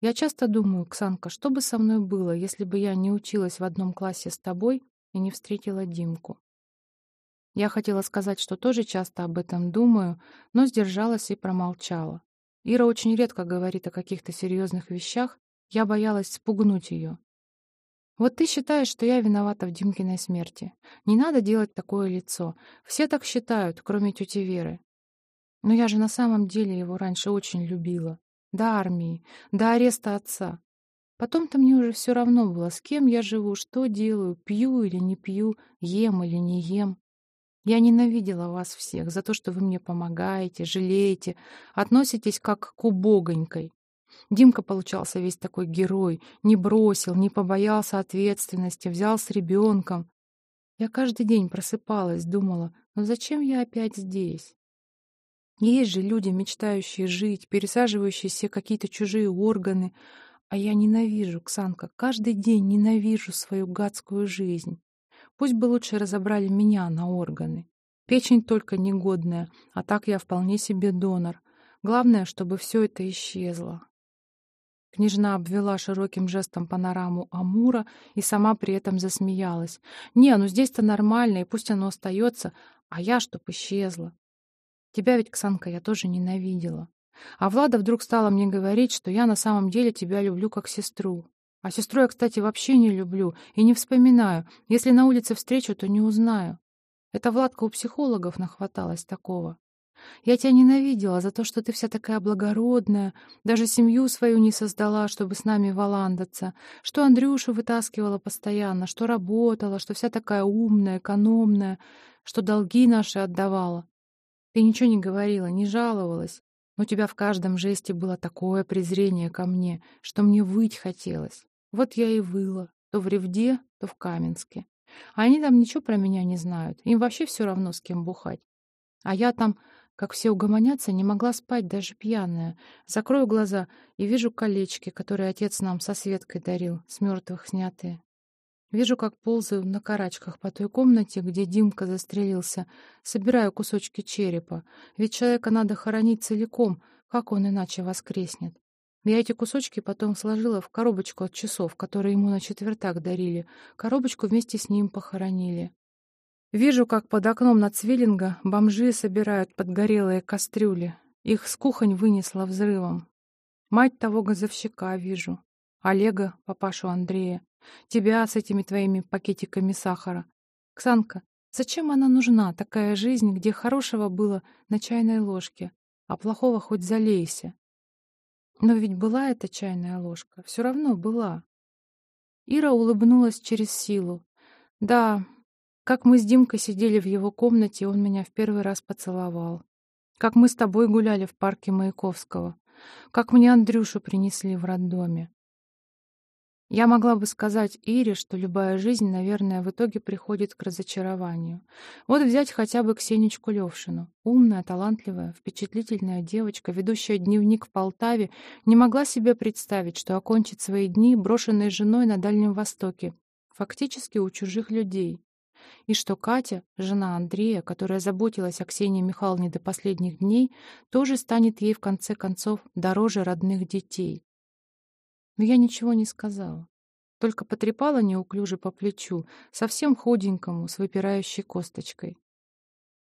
«Я часто думаю, Ксанка, что бы со мной было, если бы я не училась в одном классе с тобой и не встретила Димку?» Я хотела сказать, что тоже часто об этом думаю, но сдержалась и промолчала. Ира очень редко говорит о каких-то серьезных вещах, я боялась спугнуть ее. «Вот ты считаешь, что я виновата в Димкиной смерти. Не надо делать такое лицо. Все так считают, кроме тети Веры. Но я же на самом деле его раньше очень любила. До армии, до ареста отца. Потом-то мне уже все равно было, с кем я живу, что делаю, пью или не пью, ем или не ем. Я ненавидела вас всех за то, что вы мне помогаете, жалеете, относитесь как к убогонькой. Димка получался весь такой герой, не бросил, не побоялся ответственности, взял с ребенком. Я каждый день просыпалась, думала, ну зачем я опять здесь? Есть же люди, мечтающие жить, пересаживающие себе какие-то чужие органы. А я ненавижу, Ксанка, каждый день ненавижу свою гадскую жизнь. Пусть бы лучше разобрали меня на органы. Печень только негодная, а так я вполне себе донор. Главное, чтобы все это исчезло. Княжна обвела широким жестом панораму Амура и сама при этом засмеялась. «Не, ну здесь-то нормально, и пусть оно остается, а я чтоб исчезла. Тебя ведь, Ксанка, я тоже ненавидела. А Влада вдруг стала мне говорить, что я на самом деле тебя люблю как сестру. А сестру я, кстати, вообще не люблю и не вспоминаю. Если на улице встречу, то не узнаю. Это Владка у психологов нахваталась такого. Я тебя ненавидела за то, что ты вся такая благородная, даже семью свою не создала, чтобы с нами валандаться, что Андрюшу вытаскивала постоянно, что работала, что вся такая умная, экономная, что долги наши отдавала. Ты ничего не говорила, не жаловалась, но у тебя в каждом жесте было такое презрение ко мне, что мне выть хотелось. Вот я и выла, то в Ревде, то в Каменске. А они там ничего про меня не знают, им вообще все равно, с кем бухать. А я там, как все угомонятся, не могла спать, даже пьяная. Закрою глаза и вижу колечки, которые отец нам со Светкой дарил, с мертвых снятые. Вижу, как ползаю на карачках по той комнате, где Димка застрелился. Собираю кусочки черепа. Ведь человека надо хоронить целиком. Как он иначе воскреснет? Я эти кусочки потом сложила в коробочку от часов, которые ему на четвертак дарили. Коробочку вместе с ним похоронили. Вижу, как под окном на Цвиллинга бомжи собирают подгорелые кастрюли. Их с кухонь вынесло взрывом. Мать того газовщика вижу. Олега, папашу Андрея. Тебя с этими твоими пакетиками сахара. Ксанка, зачем она нужна, такая жизнь, где хорошего было на чайной ложке, а плохого хоть залейся? Но ведь была эта чайная ложка, все равно была. Ира улыбнулась через силу. Да, как мы с Димкой сидели в его комнате, он меня в первый раз поцеловал. Как мы с тобой гуляли в парке Маяковского. Как мне Андрюшу принесли в роддоме. Я могла бы сказать Ире, что любая жизнь, наверное, в итоге приходит к разочарованию. Вот взять хотя бы Ксенечку Левшину. Умная, талантливая, впечатлительная девочка, ведущая дневник в Полтаве, не могла себе представить, что окончит свои дни брошенной женой на Дальнем Востоке, фактически у чужих людей. И что Катя, жена Андрея, которая заботилась о Ксении Михайловне до последних дней, тоже станет ей в конце концов дороже родных детей. Но я ничего не сказала. Только потрепала неуклюже по плечу, совсем худенькому, с выпирающей косточкой.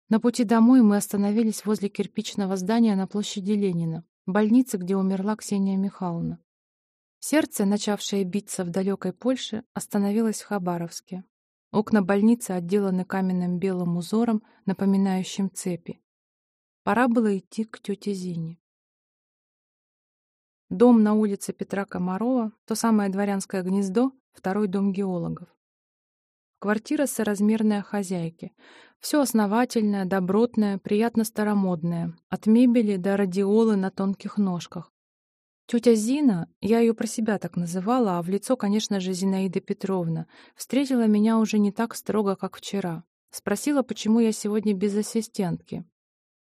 На пути домой мы остановились возле кирпичного здания на площади Ленина, больницы, где умерла Ксения Михайловна. Сердце, начавшее биться в далекой Польше, остановилось в Хабаровске. Окна больницы отделаны каменным белым узором, напоминающим цепи. Пора было идти к тете Зине. Дом на улице Петра Комарова, то самое дворянское гнездо, второй дом геологов. Квартира соразмерная хозяйки. Все основательное, добротное, приятно старомодное. От мебели до радиолы на тонких ножках. Тетя Зина, я ее про себя так называла, а в лицо, конечно же, Зинаида Петровна, встретила меня уже не так строго, как вчера. Спросила, почему я сегодня без ассистентки.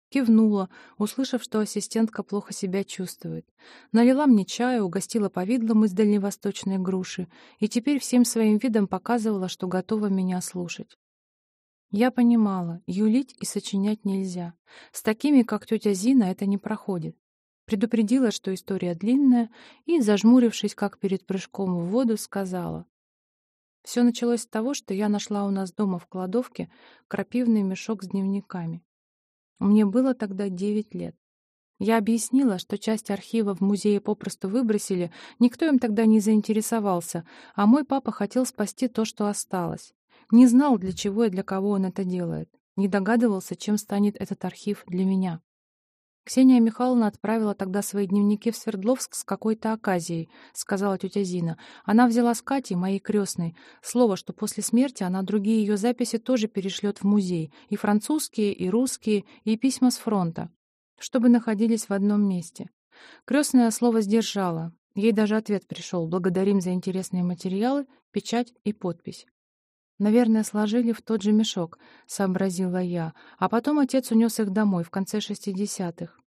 Кивнула, услышав, что ассистентка плохо себя чувствует. Налила мне чаю, угостила повидлом из дальневосточной груши и теперь всем своим видом показывала, что готова меня слушать. Я понимала, юлить и сочинять нельзя. С такими, как тетя Зина, это не проходит. Предупредила, что история длинная, и, зажмурившись, как перед прыжком в воду, сказала. Все началось с того, что я нашла у нас дома в кладовке крапивный мешок с дневниками. Мне было тогда девять лет. Я объяснила, что часть архива в музее попросту выбросили, никто им тогда не заинтересовался, а мой папа хотел спасти то, что осталось. Не знал, для чего и для кого он это делает. Не догадывался, чем станет этот архив для меня. Ксения Михайловна отправила тогда свои дневники в Свердловск с какой-то оказией, сказала тетя Зина. Она взяла с Катей, моей крестной, слово, что после смерти она другие ее записи тоже перешлет в музей, и французские, и русские, и письма с фронта, чтобы находились в одном месте. Крестная слово сдержала. Ей даже ответ пришел. Благодарим за интересные материалы, печать и подпись. Наверное, сложили в тот же мешок, сообразила я, а потом отец унес их домой в конце шестидесятых.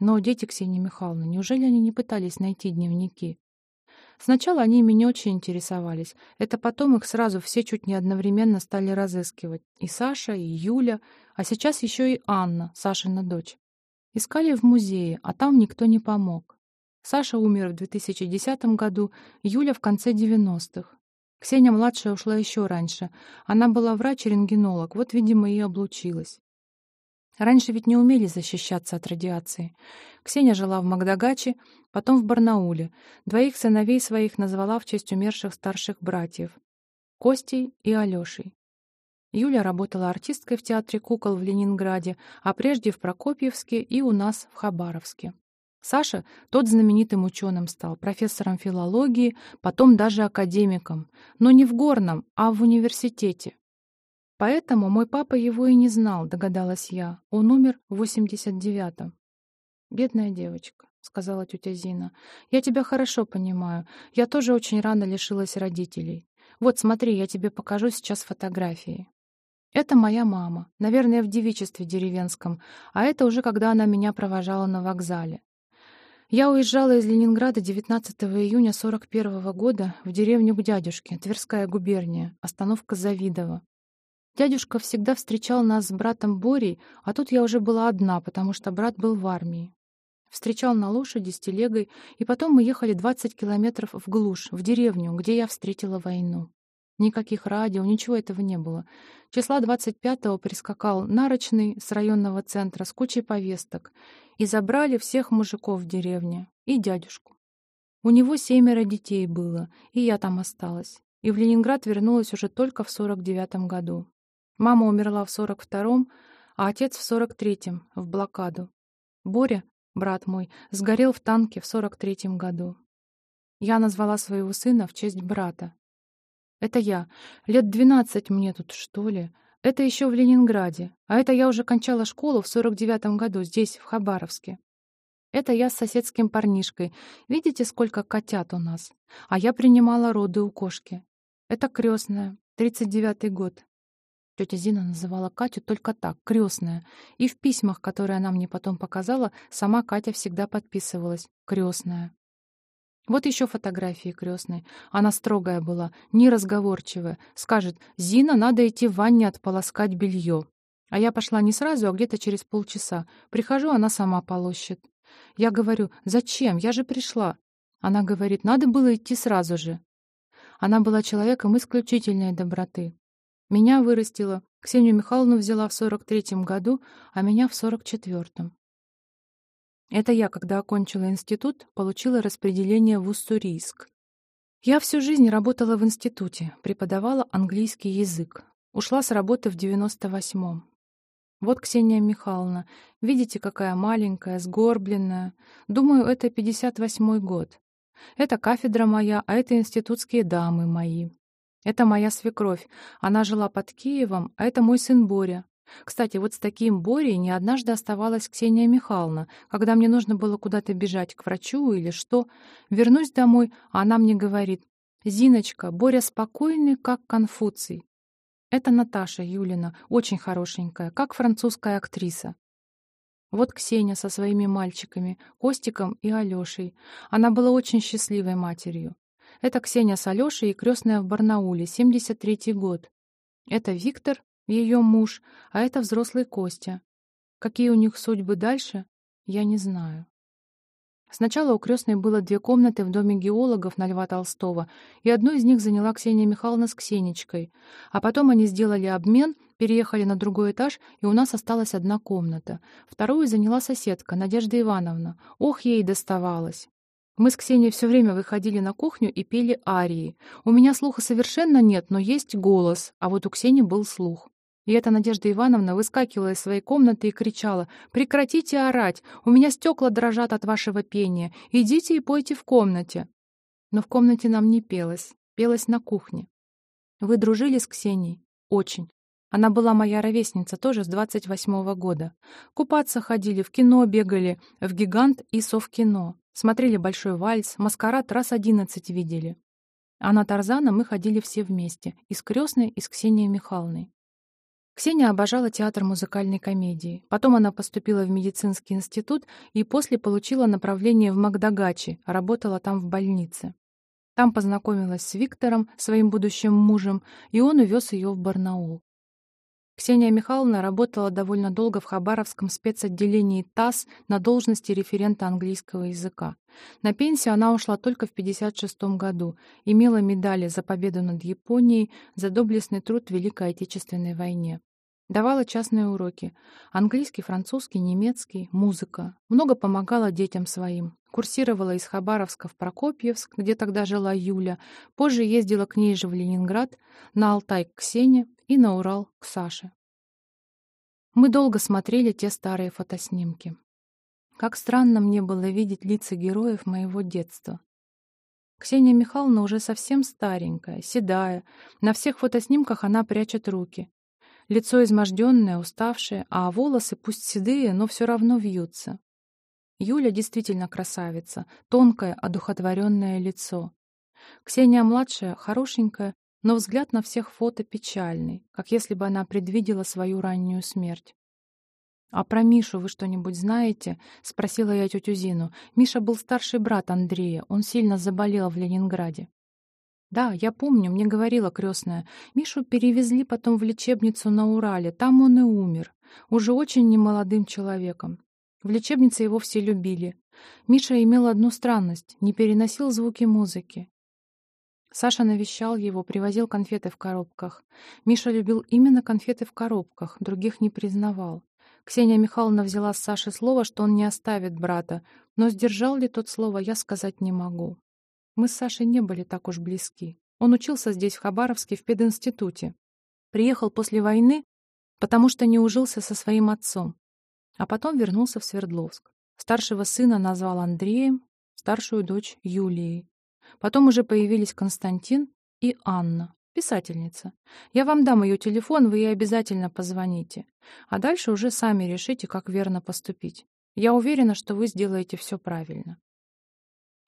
Но дети Ксении Михайловны, неужели они не пытались найти дневники? Сначала они ими не очень интересовались. Это потом их сразу все чуть не одновременно стали разыскивать. И Саша, и Юля, а сейчас еще и Анна, Сашина дочь. Искали в музее, а там никто не помог. Саша умер в 2010 году, Юля в конце 90-х. Ксения-младшая ушла еще раньше. Она была врач-рентгенолог, вот, видимо, и облучилась. Раньше ведь не умели защищаться от радиации. Ксения жила в Магдагаче, потом в Барнауле. Двоих сыновей своих назвала в честь умерших старших братьев — Костей и Алешей. Юля работала артисткой в театре кукол в Ленинграде, а прежде в Прокопьевске и у нас в Хабаровске. Саша тот знаменитым ученым стал, профессором филологии, потом даже академиком, но не в Горном, а в университете. Поэтому мой папа его и не знал, догадалась я. Он умер в 89-м. «Бедная девочка», — сказала тетя Зина. «Я тебя хорошо понимаю. Я тоже очень рано лишилась родителей. Вот смотри, я тебе покажу сейчас фотографии». Это моя мама, наверное, в девичестве деревенском, а это уже когда она меня провожала на вокзале. Я уезжала из Ленинграда 19 июня 41 года в деревню к дядюшке, Тверская губерния, остановка Завидово. Дядюшка всегда встречал нас с братом Борей, а тут я уже была одна, потому что брат был в армии. Встречал на лошади с телегой, и потом мы ехали 20 километров в глушь, в деревню, где я встретила войну. Никаких радио, ничего этого не было. Числа 25-го прискакал нарочный с районного центра с кучей повесток, и забрали всех мужиков в деревне, и дядюшку. У него семеро детей было, и я там осталась. И в Ленинград вернулась уже только в 49-м году. Мама умерла в 42-м, а отец в 43-м, в блокаду. Боря, брат мой, сгорел в танке в 43-м году. Я назвала своего сына в честь брата. Это я. Лет двенадцать мне тут, что ли. Это еще в Ленинграде. А это я уже кончала школу в 49-м году, здесь, в Хабаровске. Это я с соседским парнишкой. Видите, сколько котят у нас? А я принимала роды у кошки. Это крестная, 39-й год. Тетя Зина называла Катю только так, крестная. И в письмах, которые она мне потом показала, сама Катя всегда подписывалась «крестная». Вот еще фотографии крестной. Она строгая была, неразговорчивая. Скажет, Зина, надо идти в ванне отполоскать белье. А я пошла не сразу, а где-то через полчаса. Прихожу, она сама полощет. Я говорю, зачем? Я же пришла. Она говорит, надо было идти сразу же. Она была человеком исключительной доброты. Меня вырастила, Ксению Михайловну взяла в 43-м году, а меня в 44-м. Это я, когда окончила институт, получила распределение в Уссурийск. Я всю жизнь работала в институте, преподавала английский язык. Ушла с работы в 98-м. Вот Ксения Михайловна. Видите, какая маленькая, сгорбленная. Думаю, это 58-й год. Это кафедра моя, а это институтские дамы мои. Это моя свекровь. Она жила под Киевом, а это мой сын Боря. Кстати, вот с таким Борей не однажды оставалась Ксения Михайловна, когда мне нужно было куда-то бежать к врачу или что. Вернусь домой, а она мне говорит, «Зиночка, Боря спокойный, как Конфуций». Это Наташа Юлина, очень хорошенькая, как французская актриса. Вот Ксения со своими мальчиками, Костиком и Алешей. Она была очень счастливой матерью. Это Ксения с Алешей и крестная в Барнауле, 73-й год. Это Виктор, ее муж, а это взрослый Костя. Какие у них судьбы дальше, я не знаю. Сначала у крестной было две комнаты в доме геологов на Льва Толстого, и одну из них заняла Ксения Михайловна с Ксенечкой. А потом они сделали обмен, переехали на другой этаж, и у нас осталась одна комната. Вторую заняла соседка, Надежда Ивановна. Ох, ей доставалось. Мы с Ксенией все время выходили на кухню и пели арии. У меня слуха совершенно нет, но есть голос, а вот у Ксении был слух. И эта Надежда Ивановна выскакивала из своей комнаты и кричала «Прекратите орать! У меня стекла дрожат от вашего пения! Идите и пойте в комнате!» Но в комнате нам не пелось, пелось на кухне. Вы дружили с Ксенией? Очень. Она была моя ровесница тоже с 28-го года. Купаться ходили, в кино бегали, в «Гигант» и «Совкино». Смотрели «Большой вальс», «Маскарад» раз одиннадцать видели. А на Тарзана мы ходили все вместе, и с крестной, и с Ксенией Михайловной. Ксения обожала театр музыкальной комедии. Потом она поступила в медицинский институт и после получила направление в Магдагачи, работала там в больнице. Там познакомилась с Виктором, своим будущим мужем, и он увез ее в Барнаул. Ксения Михайловна работала довольно долго в Хабаровском спецотделении ТАСС на должности референта английского языка. На пенсию она ушла только в 1956 году, имела медали за победу над Японией, за доблестный труд в Великой Отечественной войне. Давала частные уроки. Английский, французский, немецкий, музыка. Много помогала детям своим. Курсировала из Хабаровска в Прокопьевск, где тогда жила Юля. Позже ездила к ней же в Ленинград, на Алтай к Ксении и на Урал к Саше. Мы долго смотрели те старые фотоснимки. Как странно мне было видеть лица героев моего детства. Ксения Михайловна уже совсем старенькая, седая. На всех фотоснимках она прячет руки. Лицо изможденное, уставшее, а волосы пусть седые, но все равно вьются. Юля действительно красавица, тонкое, одухотворенное лицо. Ксения-младшая, хорошенькая, но взгляд на всех фото печальный, как если бы она предвидела свою раннюю смерть. «А про Мишу вы что-нибудь знаете?» — спросила я тетю Зину. «Миша был старший брат Андрея. Он сильно заболел в Ленинграде». «Да, я помню, мне говорила крестная. Мишу перевезли потом в лечебницу на Урале. Там он и умер. Уже очень немолодым человеком. В лечебнице его все любили. Миша имел одну странность — не переносил звуки музыки. Саша навещал его, привозил конфеты в коробках. Миша любил именно конфеты в коробках, других не признавал. Ксения Михайловна взяла с Саши слово, что он не оставит брата, но сдержал ли тот слово, я сказать не могу. Мы с Сашей не были так уж близки. Он учился здесь, в Хабаровске, в пединституте. Приехал после войны, потому что не ужился со своим отцом. А потом вернулся в Свердловск. Старшего сына назвал Андреем, старшую дочь Юлией. Потом уже появились Константин и Анна, писательница. Я вам дам ее телефон, вы ей обязательно позвоните. А дальше уже сами решите, как верно поступить. Я уверена, что вы сделаете все правильно.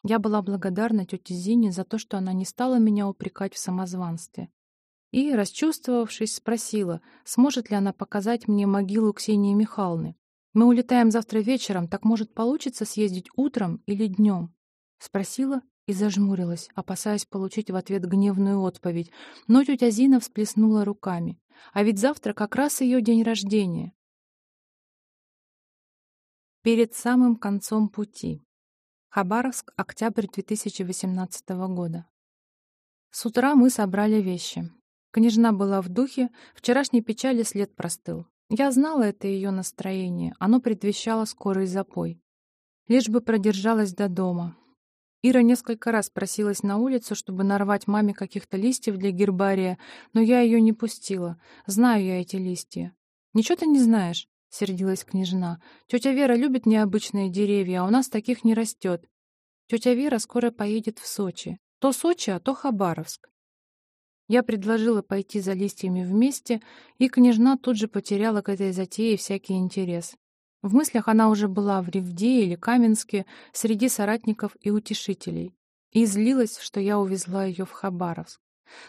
Я была благодарна тете Зине за то, что она не стала меня упрекать в самозванстве. И, расчувствовавшись, спросила, сможет ли она показать мне могилу Ксении Михайловны. «Мы улетаем завтра вечером, так, может, получится съездить утром или днем?» Спросила и зажмурилась, опасаясь получить в ответ гневную отповедь. Но тетя Зина всплеснула руками. А ведь завтра как раз ее день рождения. Перед самым концом пути. Хабаровск, октябрь 2018 года. С утра мы собрали вещи. Княжна была в духе, вчерашней печали след простыл. Я знала это ее настроение, оно предвещало скорый запой. Лишь бы продержалась до дома. Ира несколько раз просилась на улицу, чтобы нарвать маме каких-то листьев для гербария, но я ее не пустила. Знаю я эти листья. «Ничего ты не знаешь», — сердилась княжна. «Тетя Вера любит необычные деревья, а у нас таких не растет. Тетя Вера скоро поедет в Сочи. То Сочи, а то Хабаровск. Я предложила пойти за листьями вместе, и княжна тут же потеряла к этой затее всякий интерес. В мыслях она уже была в Ревде или Каменске среди соратников и утешителей. И злилась, что я увезла ее в Хабаровск.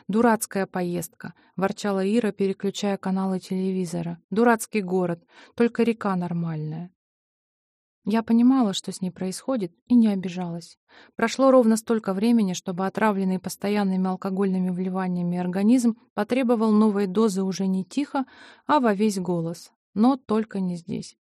«Дурацкая поездка», — ворчала Ира, переключая каналы телевизора. «Дурацкий город, только река нормальная». Я понимала, что с ней происходит, и не обижалась. Прошло ровно столько времени, чтобы отравленный постоянными алкогольными вливаниями организм потребовал новой дозы уже не тихо, а во весь голос. Но только не здесь.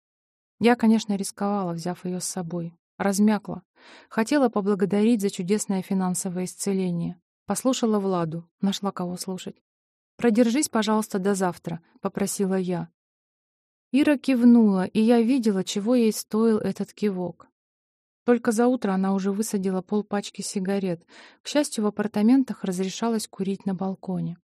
Я, конечно, рисковала, взяв ее с собой. Размякла. Хотела поблагодарить за чудесное финансовое исцеление. Послушала Владу, нашла кого слушать. «Продержись, пожалуйста, до завтра», — попросила я. Ира кивнула, и я видела, чего ей стоил этот кивок. Только за утро она уже высадила полпачки сигарет. К счастью, в апартаментах разрешалось курить на балконе.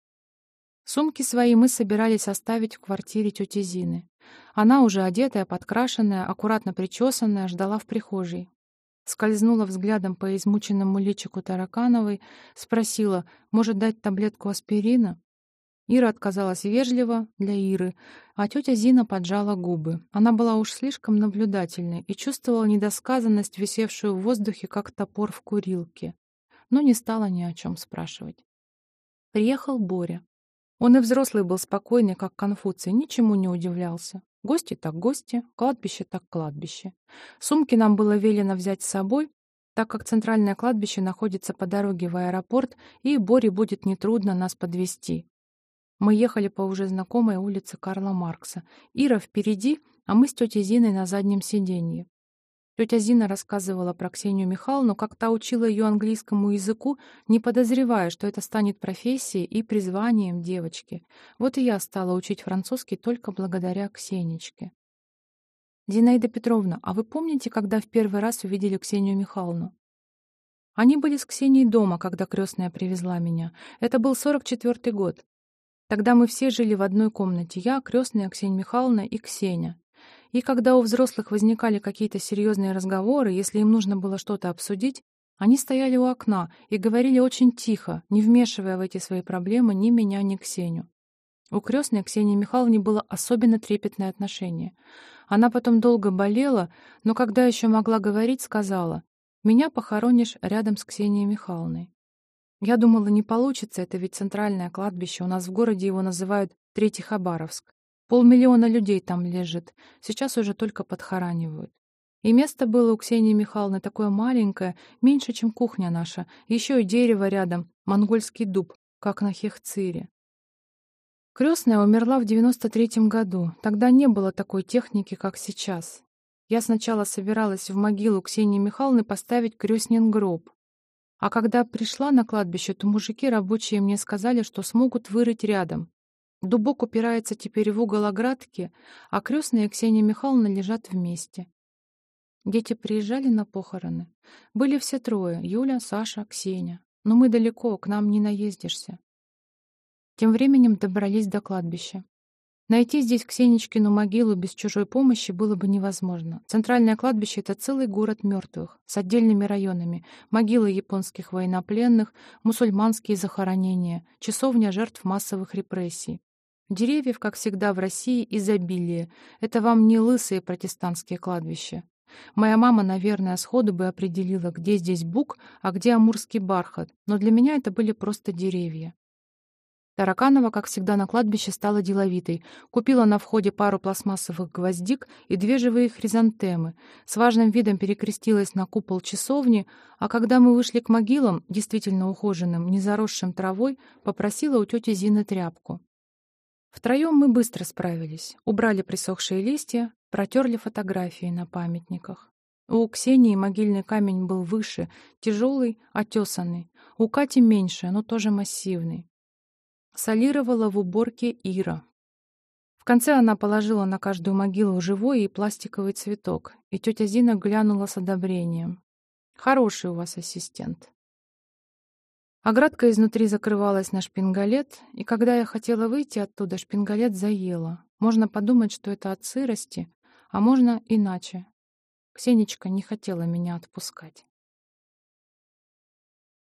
Сумки свои мы собирались оставить в квартире тети Зины. Она, уже одетая, подкрашенная, аккуратно причесанная, ждала в прихожей. Скользнула взглядом по измученному личику Таракановой, спросила, может дать таблетку аспирина? Ира отказалась вежливо для Иры, а тетя Зина поджала губы. Она была уж слишком наблюдательной и чувствовала недосказанность, висевшую в воздухе, как топор в курилке. Но не стала ни о чем спрашивать. Приехал Боря. Он и взрослый был спокойный, как Конфуций, ничему не удивлялся. Гости так гости, кладбище так кладбище. Сумки нам было велено взять с собой, так как центральное кладбище находится по дороге в аэропорт, и Боре будет нетрудно нас подвести. Мы ехали по уже знакомой улице Карла Маркса. Ира впереди, а мы с тетей Зиной на заднем сиденье. Тетя Зина рассказывала про Ксению Михайловну, как та учила ее английскому языку, не подозревая, что это станет профессией и призванием девочки. Вот и я стала учить французский только благодаря Ксенечке. «Зинаида Петровна, а вы помните, когда в первый раз увидели Ксению Михайловну?» Они были с Ксенией дома, когда крестная привезла меня. Это был 44-й год. Тогда мы все жили в одной комнате. Я, крестная Ксения Михайловна и Ксения. И когда у взрослых возникали какие-то серьезные разговоры, если им нужно было что-то обсудить, они стояли у окна и говорили очень тихо, не вмешивая в эти свои проблемы ни меня, ни Ксению. У крестной Ксении Михайловне было особенно трепетное отношение. Она потом долго болела, но когда еще могла говорить, сказала, «Меня похоронишь рядом с Ксенией Михайловной». Я думала, не получится, это ведь центральное кладбище, у нас в городе его называют Третий Хабаровск. Полмиллиона людей там лежит, сейчас уже только подхоранивают. И место было у Ксении Михайловны такое маленькое, меньше, чем кухня наша, еще и дерево рядом, монгольский дуб, как на Хехцире. Крестная умерла в 93-м году, тогда не было такой техники, как сейчас. Я сначала собиралась в могилу Ксении Михайловны поставить крестнин гроб. А когда пришла на кладбище, то мужики рабочие мне сказали, что смогут вырыть рядом. Дубок упирается теперь в угол оградки, а крестная и Ксения Михайловна лежат вместе. Дети приезжали на похороны. Были все трое — Юля, Саша, Ксения. Но мы далеко, к нам не наездишься. Тем временем добрались до кладбища. Найти здесь Ксенечкину могилу без чужой помощи было бы невозможно. Центральное кладбище — это целый город мертвых, с отдельными районами, могилы японских военнопленных, мусульманские захоронения, часовня жертв массовых репрессий. Деревьев, как всегда в России, изобилие. Это вам не лысые протестантские кладбища. Моя мама, наверное, сходу бы определила, где здесь бук, а где амурский бархат, но для меня это были просто деревья. Тараканова, как всегда, на кладбище стала деловитой. Купила на входе пару пластмассовых гвоздик и две живые хризантемы. С важным видом перекрестилась на купол часовни, а когда мы вышли к могилам, действительно ухоженным, не заросшим травой, попросила у тети Зины тряпку. Втроем мы быстро справились. Убрали присохшие листья, протерли фотографии на памятниках. У Ксении могильный камень был выше, тяжелый, отесанный. У Кати меньше, но тоже массивный. Солировала в уборке Ира. В конце она положила на каждую могилу живой и пластиковый цветок, и тетя Зина глянула с одобрением. «Хороший у вас ассистент». Оградка изнутри закрывалась на шпингалет, и когда я хотела выйти оттуда, шпингалет заела. Можно подумать, что это от сырости, а можно иначе. Ксенечка не хотела меня отпускать.